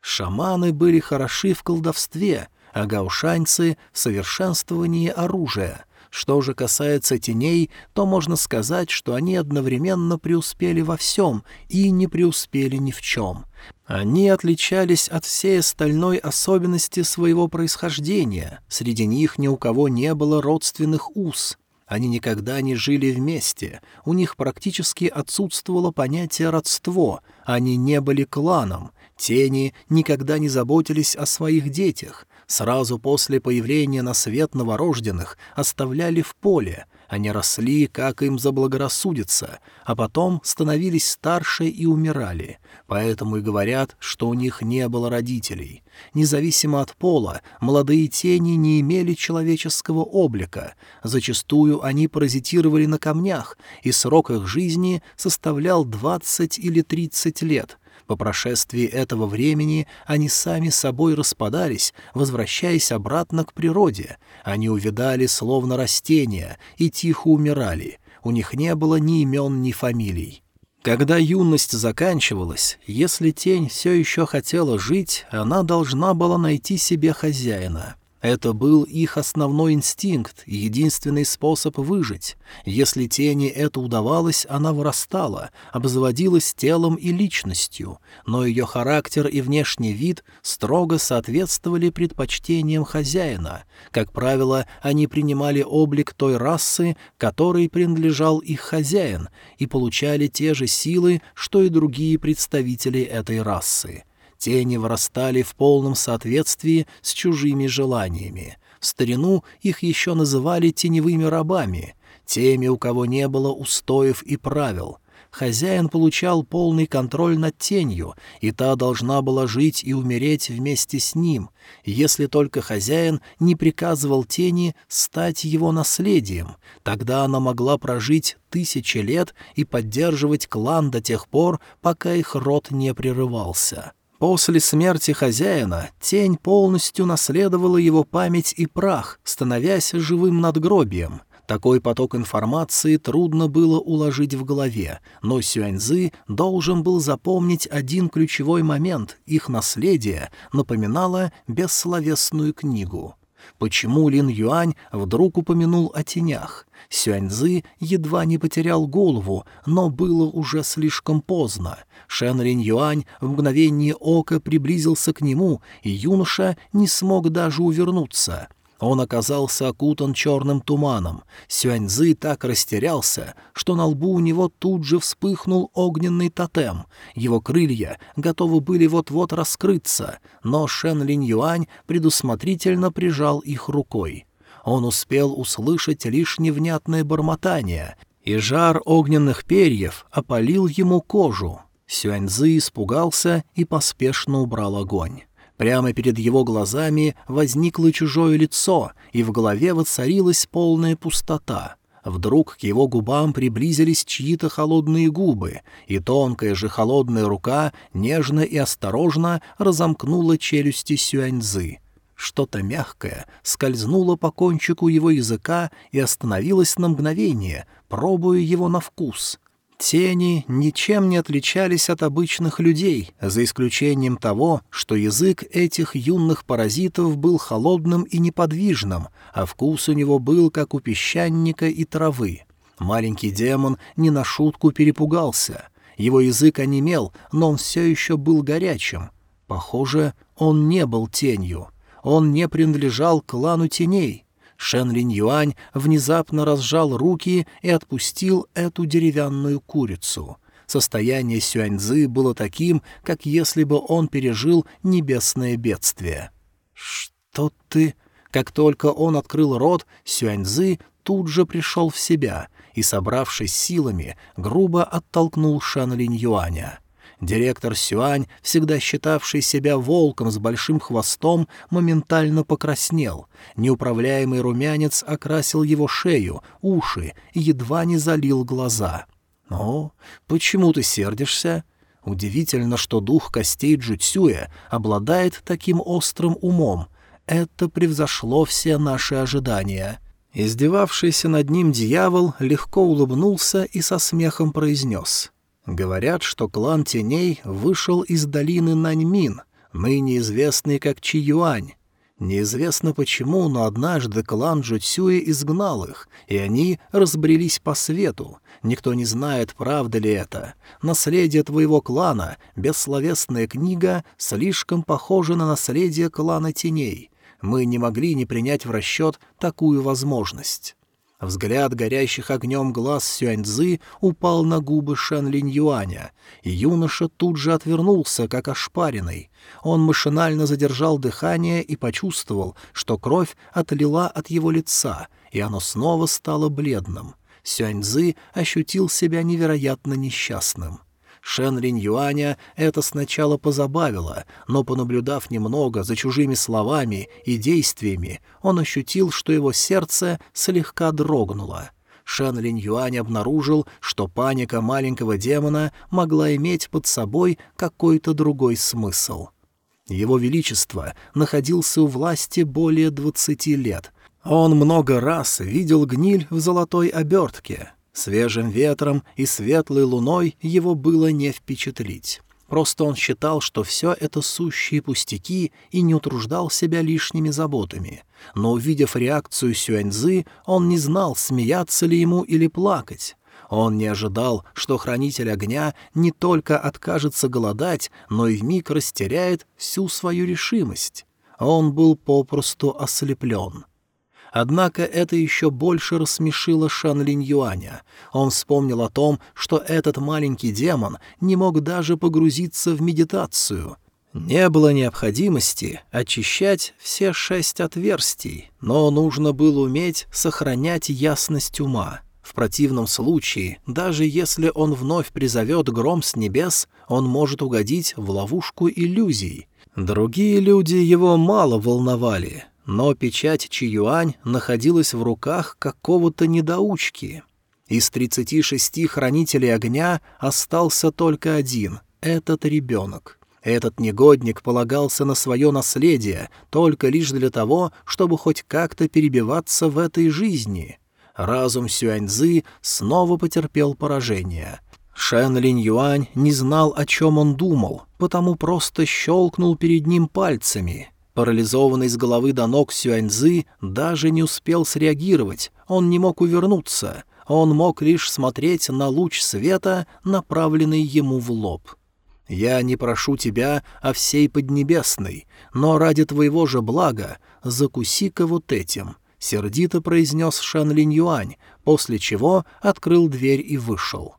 Шаманы были хороши в колдовстве, а гаушаньцы — в совершенствовании оружия — что же касается теней, то можно сказать, что они одновременно преуспели во всем и не преуспели ни в чем. Они отличались от всей остальной особенности своего происхождения, среди них ни у кого не было родственных уз. Они никогда не жили вместе, у них практически отсутствовало понятие «родство», они не были кланом, тени никогда не заботились о своих детях, сразу после появления на свет новорожденных оставляли в поле, они росли, как им заблагорассудится, а потом становились старше и умирали, поэтому и говорят, что у них не было родителей. Независимо от пола, молодые тени не имели человеческого облика, зачастую они паразитировали на камнях, и срок их жизни составлял 20 или 30 лет — по прошествии этого времени они сами собой распадались, возвращаясь обратно к природе. Они увядали, словно растения, и тихо умирали. У них не было ни имен, ни фамилий. Когда юность заканчивалась, если тень все еще хотела жить, она должна была найти себе хозяина. Это был их основной инстинкт, единственный способ выжить. Если тени это удавалось, она вырастала, обзаводилась телом и личностью, но ее характер и внешний вид строго соответствовали предпочтениям хозяина. Как правило, они принимали облик той расы, которой принадлежал их хозяин, и получали те же силы, что и другие представители этой расы. Тени вырастали в полном соответствии с чужими желаниями. В старину их еще называли теневыми рабами, теми, у кого не было устоев и правил. Хозяин получал полный контроль над тенью, и та должна была жить и умереть вместе с ним, если только хозяин не приказывал тени стать его наследием. Тогда она могла прожить тысячи лет и поддерживать клан до тех пор, пока их род не прерывался. После смерти хозяина тень полностью наследовала его память и прах, становясь живым надгробием. Такой поток информации трудно было уложить в голове, но Сюаньзы должен был запомнить один ключевой момент — их наследие напоминало бессловесную книгу. Почему Лин Юань вдруг упомянул о тенях? Сюаньзы едва не потерял голову, но было уже слишком поздно. Шен Лин Юань в мгновение ока приблизился к нему, и юноша не смог даже увернуться. Он оказался окутан черным туманом. Сюаньзы так растерялся, что на лбу у него тут же вспыхнул огненный тотем. Его крылья готовы были вот-вот раскрыться, но Шен Линь Юань предусмотрительно прижал их рукой. Он успел услышать лишь невнятное бормотание, и жар огненных перьев опалил ему кожу. Сюаньзы испугался и поспешно убрал огонь. Прямо перед его глазами возникло чужое лицо, и в голове воцарилась полная пустота. Вдруг к его губам приблизились чьи-то холодные губы, и тонкая же холодная рука нежно и осторожно разомкнула челюсти Сюаньзы. Что-то мягкое скользнуло по кончику его языка и остановилось на мгновение, пробуя его на вкус. Тени ничем не отличались от обычных людей, за исключением того, что язык этих юных паразитов был холодным и неподвижным, а вкус у него был, как у песчаника и травы. Маленький демон не на шутку перепугался. Его язык онемел, но он все еще был горячим. Похоже, он не был тенью. Он не принадлежал клану теней. Шен Линь Юань внезапно разжал руки и отпустил эту деревянную курицу. Состояние Сюаньзы было таким, как если бы он пережил небесное бедствие. «Что ты...» Как только он открыл рот, Сюаньзы тут же пришел в себя и, собравшись силами, грубо оттолкнул Шан Линь Юаня. Директор Сюань, всегда считавший себя волком с большим хвостом, моментально покраснел. Неуправляемый румянец окрасил его шею, уши и едва не залил глаза. «О, почему ты сердишься?» Удивительно, что дух костей Джуцюя обладает таким острым умом. Это превзошло все наши ожидания. Издевавшийся над ним дьявол легко улыбнулся и со смехом произнес. Говорят, что клан теней вышел из долины Наньмин, ныне известный как Чиюань. Неизвестно почему, но однажды клан Джуцюи изгнал их, и они разбрелись по свету. Никто не знает, правда ли это. Наследие твоего клана, бессловесная книга, слишком похожа на наследие клана теней. Мы не могли не принять в расчет такую возможность. Взгляд горящих огнем глаз Сюаньзы упал на губы Шэн Линь Юаня, и юноша тут же отвернулся, как ошпаренный. Он машинально задержал дыхание и почувствовал, что кровь отлила от его лица, и оно снова стало бледным. Сюаньзы ощутил себя невероятно несчастным. Шен Линь Юаня это сначала позабавило, но, понаблюдав немного за чужими словами и действиями, он ощутил, что его сердце слегка дрогнуло. Шен Линь Юань обнаружил, что паника маленького демона могла иметь под собой какой-то другой смысл. Его Величество находился у власти более двадцати лет. Он много раз видел гниль в золотой обертке — Свежим ветром и светлой луной его было не впечатлить. просто он считал, что все это сущие пустяки и не утруждал себя лишними заботами. Но, увидев реакцию Сюаньзы, он не знал, смеяться ли ему или плакать. Он не ожидал, что хранитель огня не только откажется голодать, но и вмиг растеряет всю свою решимость. Он был попросту ослеплен. Однако это еще больше рассмешило Шан Линь Юаня. Он вспомнил о том, что этот маленький демон не мог даже погрузиться в медитацию. Не было необходимости очищать все шесть отверстий, но нужно было уметь сохранять ясность ума. В противном случае, даже если он вновь призовет гром с небес, он может угодить в ловушку иллюзий. Другие люди его мало волновали, но печать Чиюань находилась в руках какого-то недоучки. Из тридцати шести хранителей огня остался только один — этот ребенок. Этот негодник полагался на свое наследие только лишь для того, чтобы хоть как-то перебиваться в этой жизни — разум Сюаньзы снова потерпел поражение. Шэн Линь Юань не знал, о чем он думал, потому просто щелкнул перед ним пальцами. Парализованный с головы до ног Сюаньзы даже не успел среагировать, он не мог увернуться, он мог лишь смотреть на луч света, направленный ему в лоб. «Я не прошу тебя о всей Поднебесной, но ради твоего же блага закуси-ка вот этим», — сердито произнес Шан Линь Юань, после чего открыл дверь и вышел.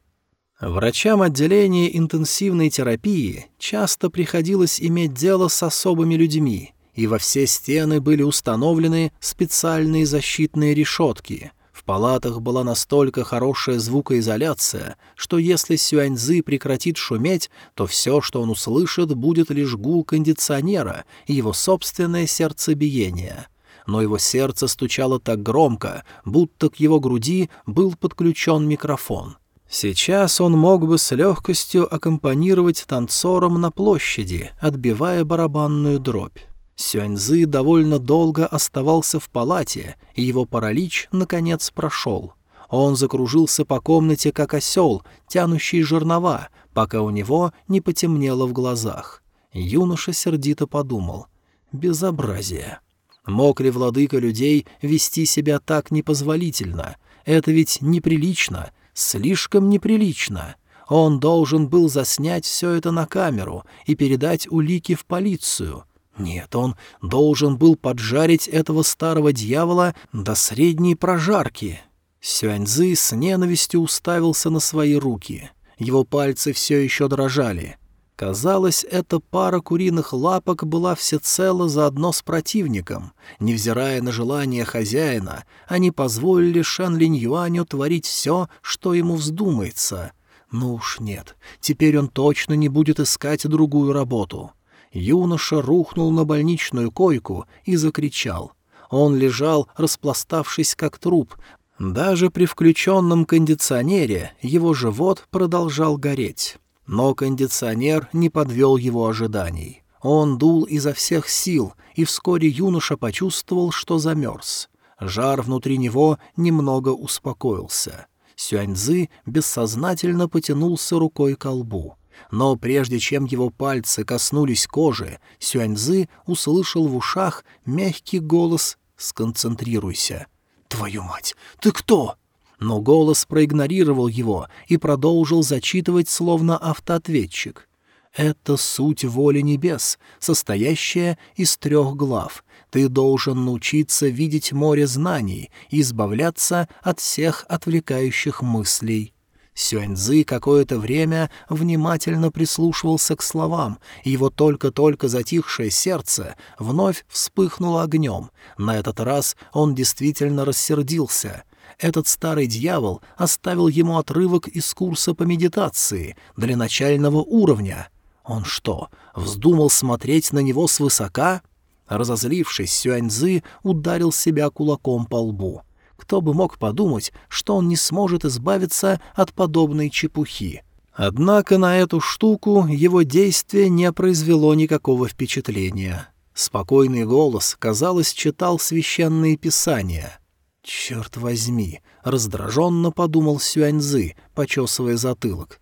Врачам отделения интенсивной терапии часто приходилось иметь дело с особыми людьми, и во все стены были установлены специальные защитные решетки. В палатах была настолько хорошая звукоизоляция, что если Сюаньзы прекратит шуметь, то все, что он услышит, будет лишь гул кондиционера и его собственное сердцебиение — но его сердце стучало так громко, будто к его груди был подключен микрофон. Сейчас он мог бы с легкостью аккомпанировать танцорам на площади, отбивая барабанную дробь. Сюаньзы довольно долго оставался в палате, и его паралич, наконец, прошел. Он закружился по комнате, как осел, тянущий жернова, пока у него не потемнело в глазах. Юноша сердито подумал. «Безобразие». Мог ли владыка людей вести себя так непозволительно? Это ведь неприлично, слишком неприлично. Он должен был заснять все это на камеру и передать улики в полицию. Нет, он должен был поджарить этого старого дьявола до средней прожарки. Сюаньзы с ненавистью уставился на свои руки. Его пальцы все еще дрожали. Казалось, эта пара куриных лапок была всецело заодно с противником. Невзирая на желание хозяина, они позволили Шан Линь Юаню творить все, что ему вздумается. Ну уж нет, теперь он точно не будет искать другую работу. Юноша рухнул на больничную койку и закричал. Он лежал, распластавшись как труп. Даже при включенном кондиционере его живот продолжал гореть. Но кондиционер не подвел его ожиданий. Он дул изо всех сил, и вскоре юноша почувствовал, что замерз. Жар внутри него немного успокоился. Сюаньзы бессознательно потянулся рукой к лбу. Но прежде чем его пальцы коснулись кожи, Сюаньзы услышал в ушах мягкий голос «Сконцентрируйся». «Твою мать! Ты кто?» но голос проигнорировал его и продолжил зачитывать словно автоответчик. «Это суть воли небес, состоящая из трех глав. Ты должен научиться видеть море знаний и избавляться от всех отвлекающих мыслей». Сюаньзы какое-то время внимательно прислушивался к словам, и его только-только затихшее сердце вновь вспыхнуло огнем. На этот раз он действительно рассердился этот старый дьявол оставил ему отрывок из курса по медитации для начального уровня. Он что, вздумал смотреть на него свысока? Разозлившись, Сюаньзы ударил себя кулаком по лбу. Кто бы мог подумать, что он не сможет избавиться от подобной чепухи. Однако на эту штуку его действие не произвело никакого впечатления. Спокойный голос, казалось, читал священные писания — «Черт возьми!» — раздраженно подумал Сюаньзы, почесывая затылок.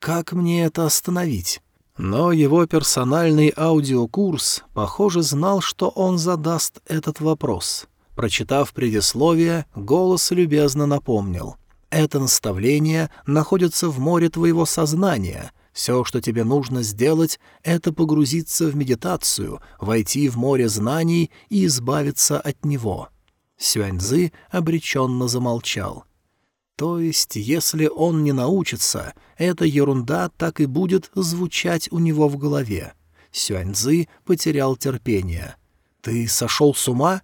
«Как мне это остановить?» Но его персональный аудиокурс, похоже, знал, что он задаст этот вопрос. Прочитав предисловие, голос любезно напомнил. «Это наставление находится в море твоего сознания. Все, что тебе нужно сделать, это погрузиться в медитацию, войти в море знаний и избавиться от него». Сюаньзы обреченно замолчал. То есть, если он не научится, эта ерунда так и будет звучать у него в голове. Сюаньзы потерял терпение. «Ты сошел с ума?»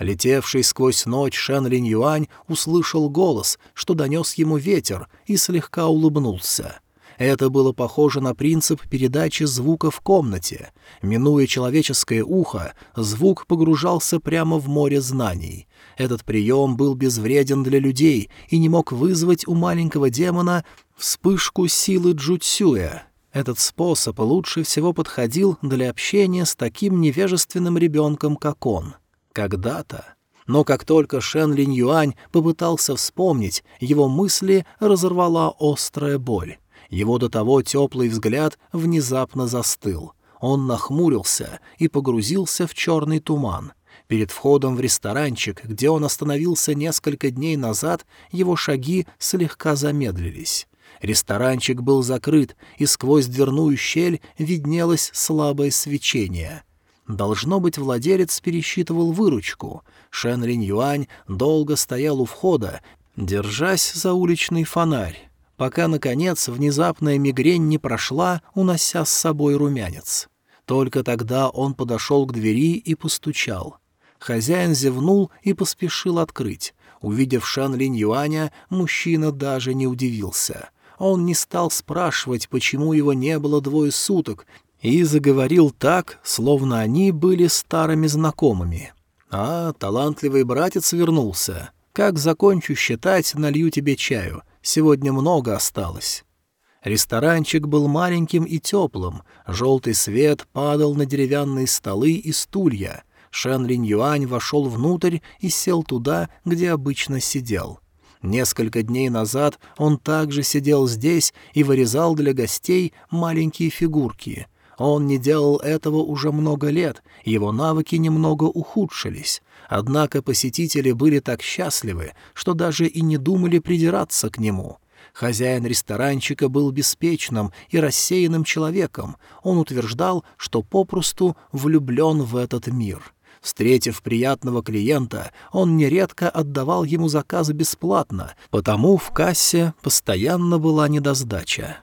Летевший сквозь ночь Шэн Линь Юань услышал голос, что донес ему ветер, и слегка улыбнулся. Это было похоже на принцип передачи звука в комнате. Минуя человеческое ухо, звук погружался прямо в море знаний. Этот прием был безвреден для людей и не мог вызвать у маленького демона вспышку силы Джуцюя. Этот способ лучше всего подходил для общения с таким невежественным ребенком, как он. Когда-то. Но как только Шен Линь Юань попытался вспомнить, его мысли разорвала острая боль. Его до того теплый взгляд внезапно застыл. Он нахмурился и погрузился в черный туман. Перед входом в ресторанчик, где он остановился несколько дней назад, его шаги слегка замедлились. Ресторанчик был закрыт, и сквозь дверную щель виднелось слабое свечение. Должно быть, владелец пересчитывал выручку. Шен Линь Юань долго стоял у входа, держась за уличный фонарь пока, наконец, внезапная мигрень не прошла, унося с собой румянец. Только тогда он подошел к двери и постучал. Хозяин зевнул и поспешил открыть. Увидев Шан Линь Юаня, мужчина даже не удивился. Он не стал спрашивать, почему его не было двое суток, и заговорил так, словно они были старыми знакомыми. «А, талантливый братец вернулся. Как закончу считать, налью тебе чаю. Сегодня много осталось». Ресторанчик был маленьким и теплым, желтый свет падал на деревянные столы и стулья. Шэн Линь Юань вошел внутрь и сел туда, где обычно сидел. Несколько дней назад он также сидел здесь и вырезал для гостей маленькие фигурки. Он не делал этого уже много лет, его навыки немного ухудшились. Однако посетители были так счастливы, что даже и не думали придираться к нему. Хозяин ресторанчика был беспечным и рассеянным человеком. Он утверждал, что попросту влюблен в этот мир. Встретив приятного клиента, он нередко отдавал ему заказы бесплатно, потому в кассе постоянно была недосдача.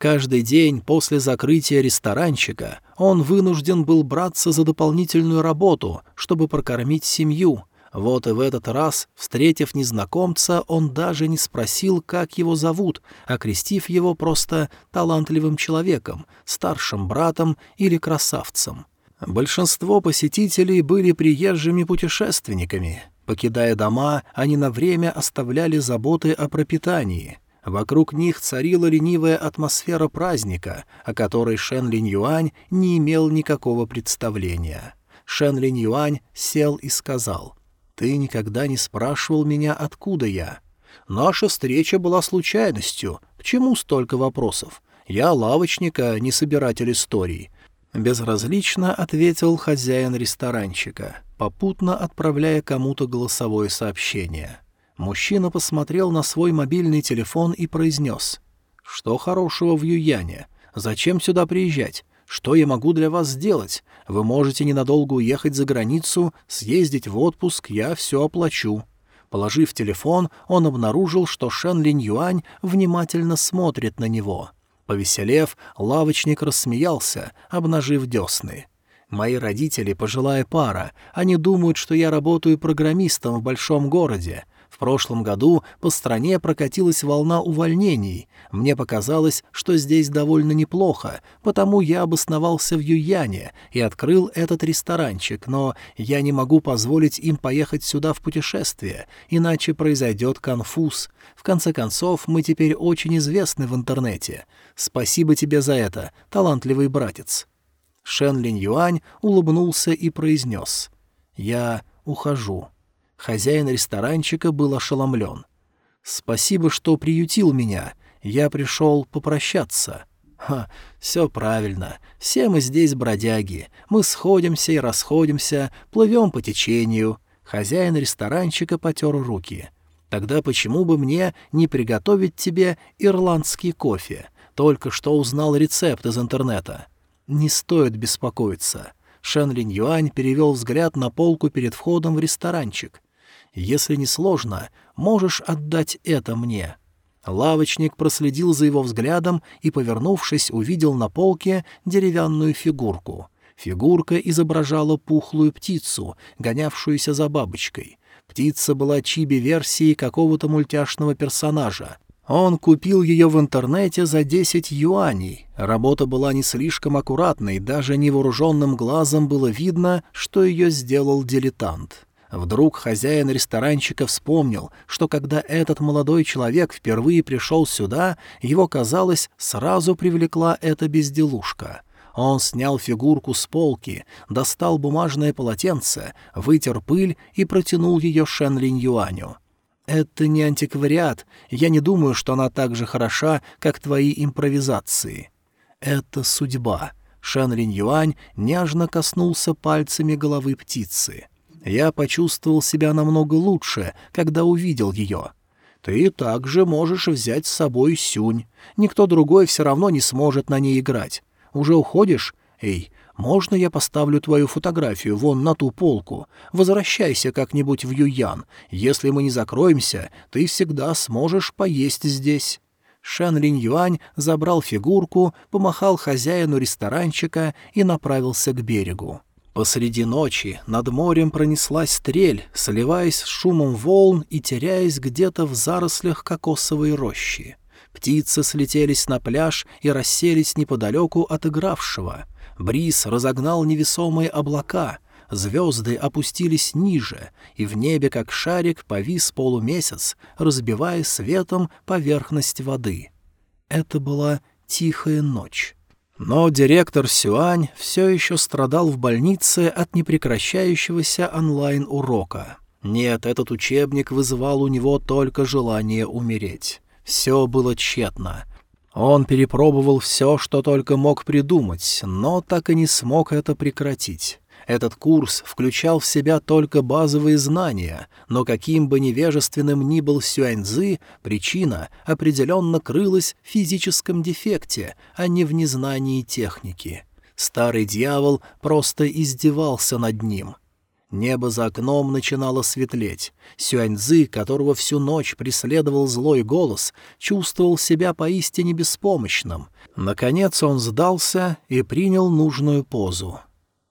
Каждый день после закрытия ресторанчика он вынужден был браться за дополнительную работу, чтобы прокормить семью. Вот и в этот раз, встретив незнакомца, он даже не спросил, как его зовут, окрестив его просто талантливым человеком, старшим братом или красавцем. Большинство посетителей были приезжими путешественниками. Покидая дома, они на время оставляли заботы о пропитании — Вокруг них царила ленивая атмосфера праздника, о которой Шен Линь Юань не имел никакого представления. Шен Линь Юань сел и сказал, «Ты никогда не спрашивал меня, откуда я. Наша встреча была случайностью. К чему столько вопросов? Я лавочник, а не собиратель историй». Безразлично ответил хозяин ресторанчика, попутно отправляя кому-то голосовое сообщение. Мужчина посмотрел на свой мобильный телефон и произнес. «Что хорошего в Юяне? Зачем сюда приезжать? Что я могу для вас сделать? Вы можете ненадолго уехать за границу, съездить в отпуск, я все оплачу». Положив телефон, он обнаружил, что Шен Линь Юань внимательно смотрит на него. Повеселев, лавочник рассмеялся, обнажив десны. «Мои родители — пожилая пара. Они думают, что я работаю программистом в большом городе. Прошлом году по стране прокатилась волна увольнений. Мне показалось, что здесь довольно неплохо, потому я обосновался в Юяне и открыл этот ресторанчик, но я не могу позволить им поехать сюда в путешествие, иначе произойдет конфуз. В конце концов, мы теперь очень известны в интернете. Спасибо тебе за это, талантливый братец». Шен Линь Юань улыбнулся и произнес «Я ухожу». Хозяин ресторанчика был ошеломлен. «Спасибо, что приютил меня. Я пришел попрощаться». Ха, все правильно. Все мы здесь бродяги. Мы сходимся и расходимся, плывем по течению. Хозяин ресторанчика потер руки. Тогда почему бы мне не приготовить тебе ирландский кофе? Только что узнал рецепт из интернета. Не стоит беспокоиться. Шен Линь Юань перевел взгляд на полку перед входом в ресторанчик. «Если не сложно, можешь отдать это мне». Лавочник проследил за его взглядом и, повернувшись, увидел на полке деревянную фигурку. Фигурка изображала пухлую птицу, гонявшуюся за бабочкой. Птица была чиби-версией какого-то мультяшного персонажа. Он купил ее в интернете за 10 юаней. Работа была не слишком аккуратной, даже невооруженным глазом было видно, что ее сделал дилетант. Вдруг хозяин ресторанчика вспомнил, что когда этот молодой человек впервые пришел сюда, его, казалось, сразу привлекла эта безделушка. Он снял фигурку с полки, достал бумажное полотенце, вытер пыль и протянул ее Шен Линь Юаню. «Это не антиквариат, я не думаю, что она так же хороша, как твои импровизации». «Это судьба». Шен Линь Юань нежно коснулся пальцами головы птицы. Я почувствовал себя намного лучше, когда увидел ее. Ты также можешь взять с собой Сюнь. Никто другой все равно не сможет на ней играть. Уже уходишь? Эй, можно я поставлю твою фотографию вон на ту полку? Возвращайся как-нибудь в Юян. Если мы не закроемся, ты всегда сможешь поесть здесь». Шэн Линь Юань забрал фигурку, помахал хозяину ресторанчика и направился к берегу. Посреди ночи над морем пронеслась стрель, сливаясь с шумом волн и теряясь где-то в зарослях кокосовой рощи. Птицы слетелись на пляж и расселись неподалеку от игравшего. Бриз разогнал невесомые облака, звезды опустились ниже, и в небе, как шарик, повис полумесяц, разбивая светом поверхность воды. Это была тихая ночь. Но директор Сюань все еще страдал в больнице от непрекращающегося онлайн-урока. Нет, этот учебник вызывал у него только желание умереть. Все было тщетно. Он перепробовал все, что только мог придумать, но так и не смог это прекратить. Этот курс включал в себя только базовые знания, но каким бы невежественным ни был Сюаньзы, причина определенно крылась в физическом дефекте, а не в незнании техники. Старый дьявол просто издевался над ним. Небо за окном начинало светлеть. Сюаньзы, которого всю ночь преследовал злой голос, чувствовал себя поистине беспомощным. Наконец он сдался и принял нужную позу.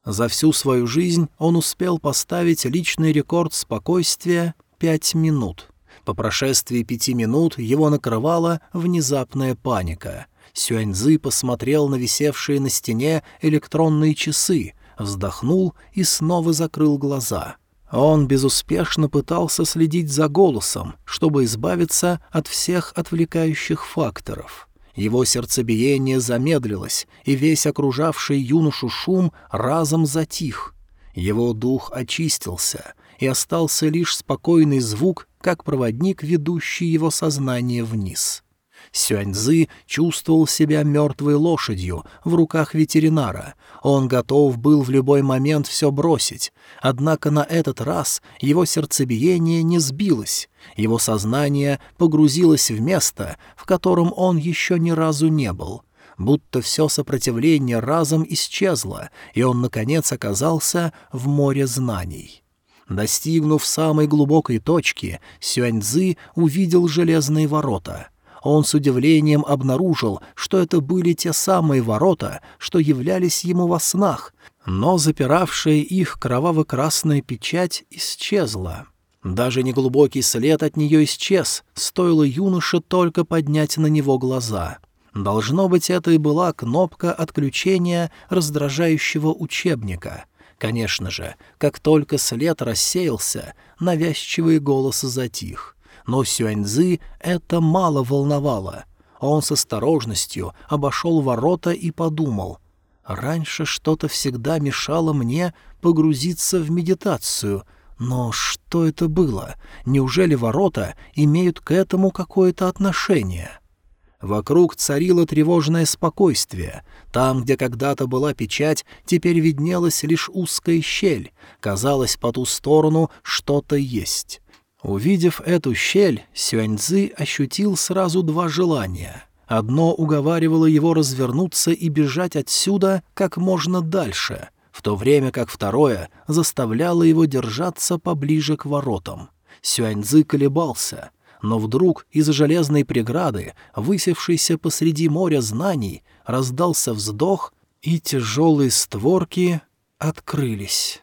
За всю свою жизнь он успел поставить личный рекорд спокойствия — пять минут. По прошествии пяти минут его накрывала внезапная паника. Сюаньзы посмотрел на висевшие на стене электронные часы, вздохнул и снова закрыл глаза. Он безуспешно пытался следить за голосом, чтобы избавиться от всех отвлекающих факторов — его сердцебиение замедлилось, и весь окружавший юношу шум разом затих. Его дух очистился, и остался лишь спокойный звук, как проводник, ведущий его сознание вниз. Сюаньзы чувствовал себя мертвой лошадью в руках ветеринара. Он готов был в любой момент все бросить. Однако на этот раз его сердцебиение не сбилось. Его сознание погрузилось в место, в котором он еще ни разу не был. Будто все сопротивление разом исчезло, и он, наконец, оказался в море знаний. Достигнув самой глубокой точки, Сюаньзы увидел железные ворота — он с удивлением обнаружил, что это были те самые ворота, что являлись ему во снах, но запиравшая их кроваво-красная печать исчезла. Даже неглубокий след от нее исчез, стоило юноше только поднять на него глаза. Должно быть, это и была кнопка отключения раздражающего учебника. Конечно же, как только след рассеялся, навязчивый голос затих — но Сюаньзы это мало волновало. Он с осторожностью обошел ворота и подумал. «Раньше что-то всегда мешало мне погрузиться в медитацию, но что это было? Неужели ворота имеют к этому какое-то отношение?» Вокруг царило тревожное спокойствие. Там, где когда-то была печать, теперь виднелась лишь узкая щель. Казалось, по ту сторону что-то есть. Увидев эту щель, Сюаньцзы ощутил сразу два желания. Одно уговаривало его развернуться и бежать отсюда как можно дальше, в то время как второе заставляло его держаться поближе к воротам. Сюаньцзы колебался — но вдруг из-за железной преграды, высевшейся посреди моря знаний, раздался вздох, и тяжелые створки открылись.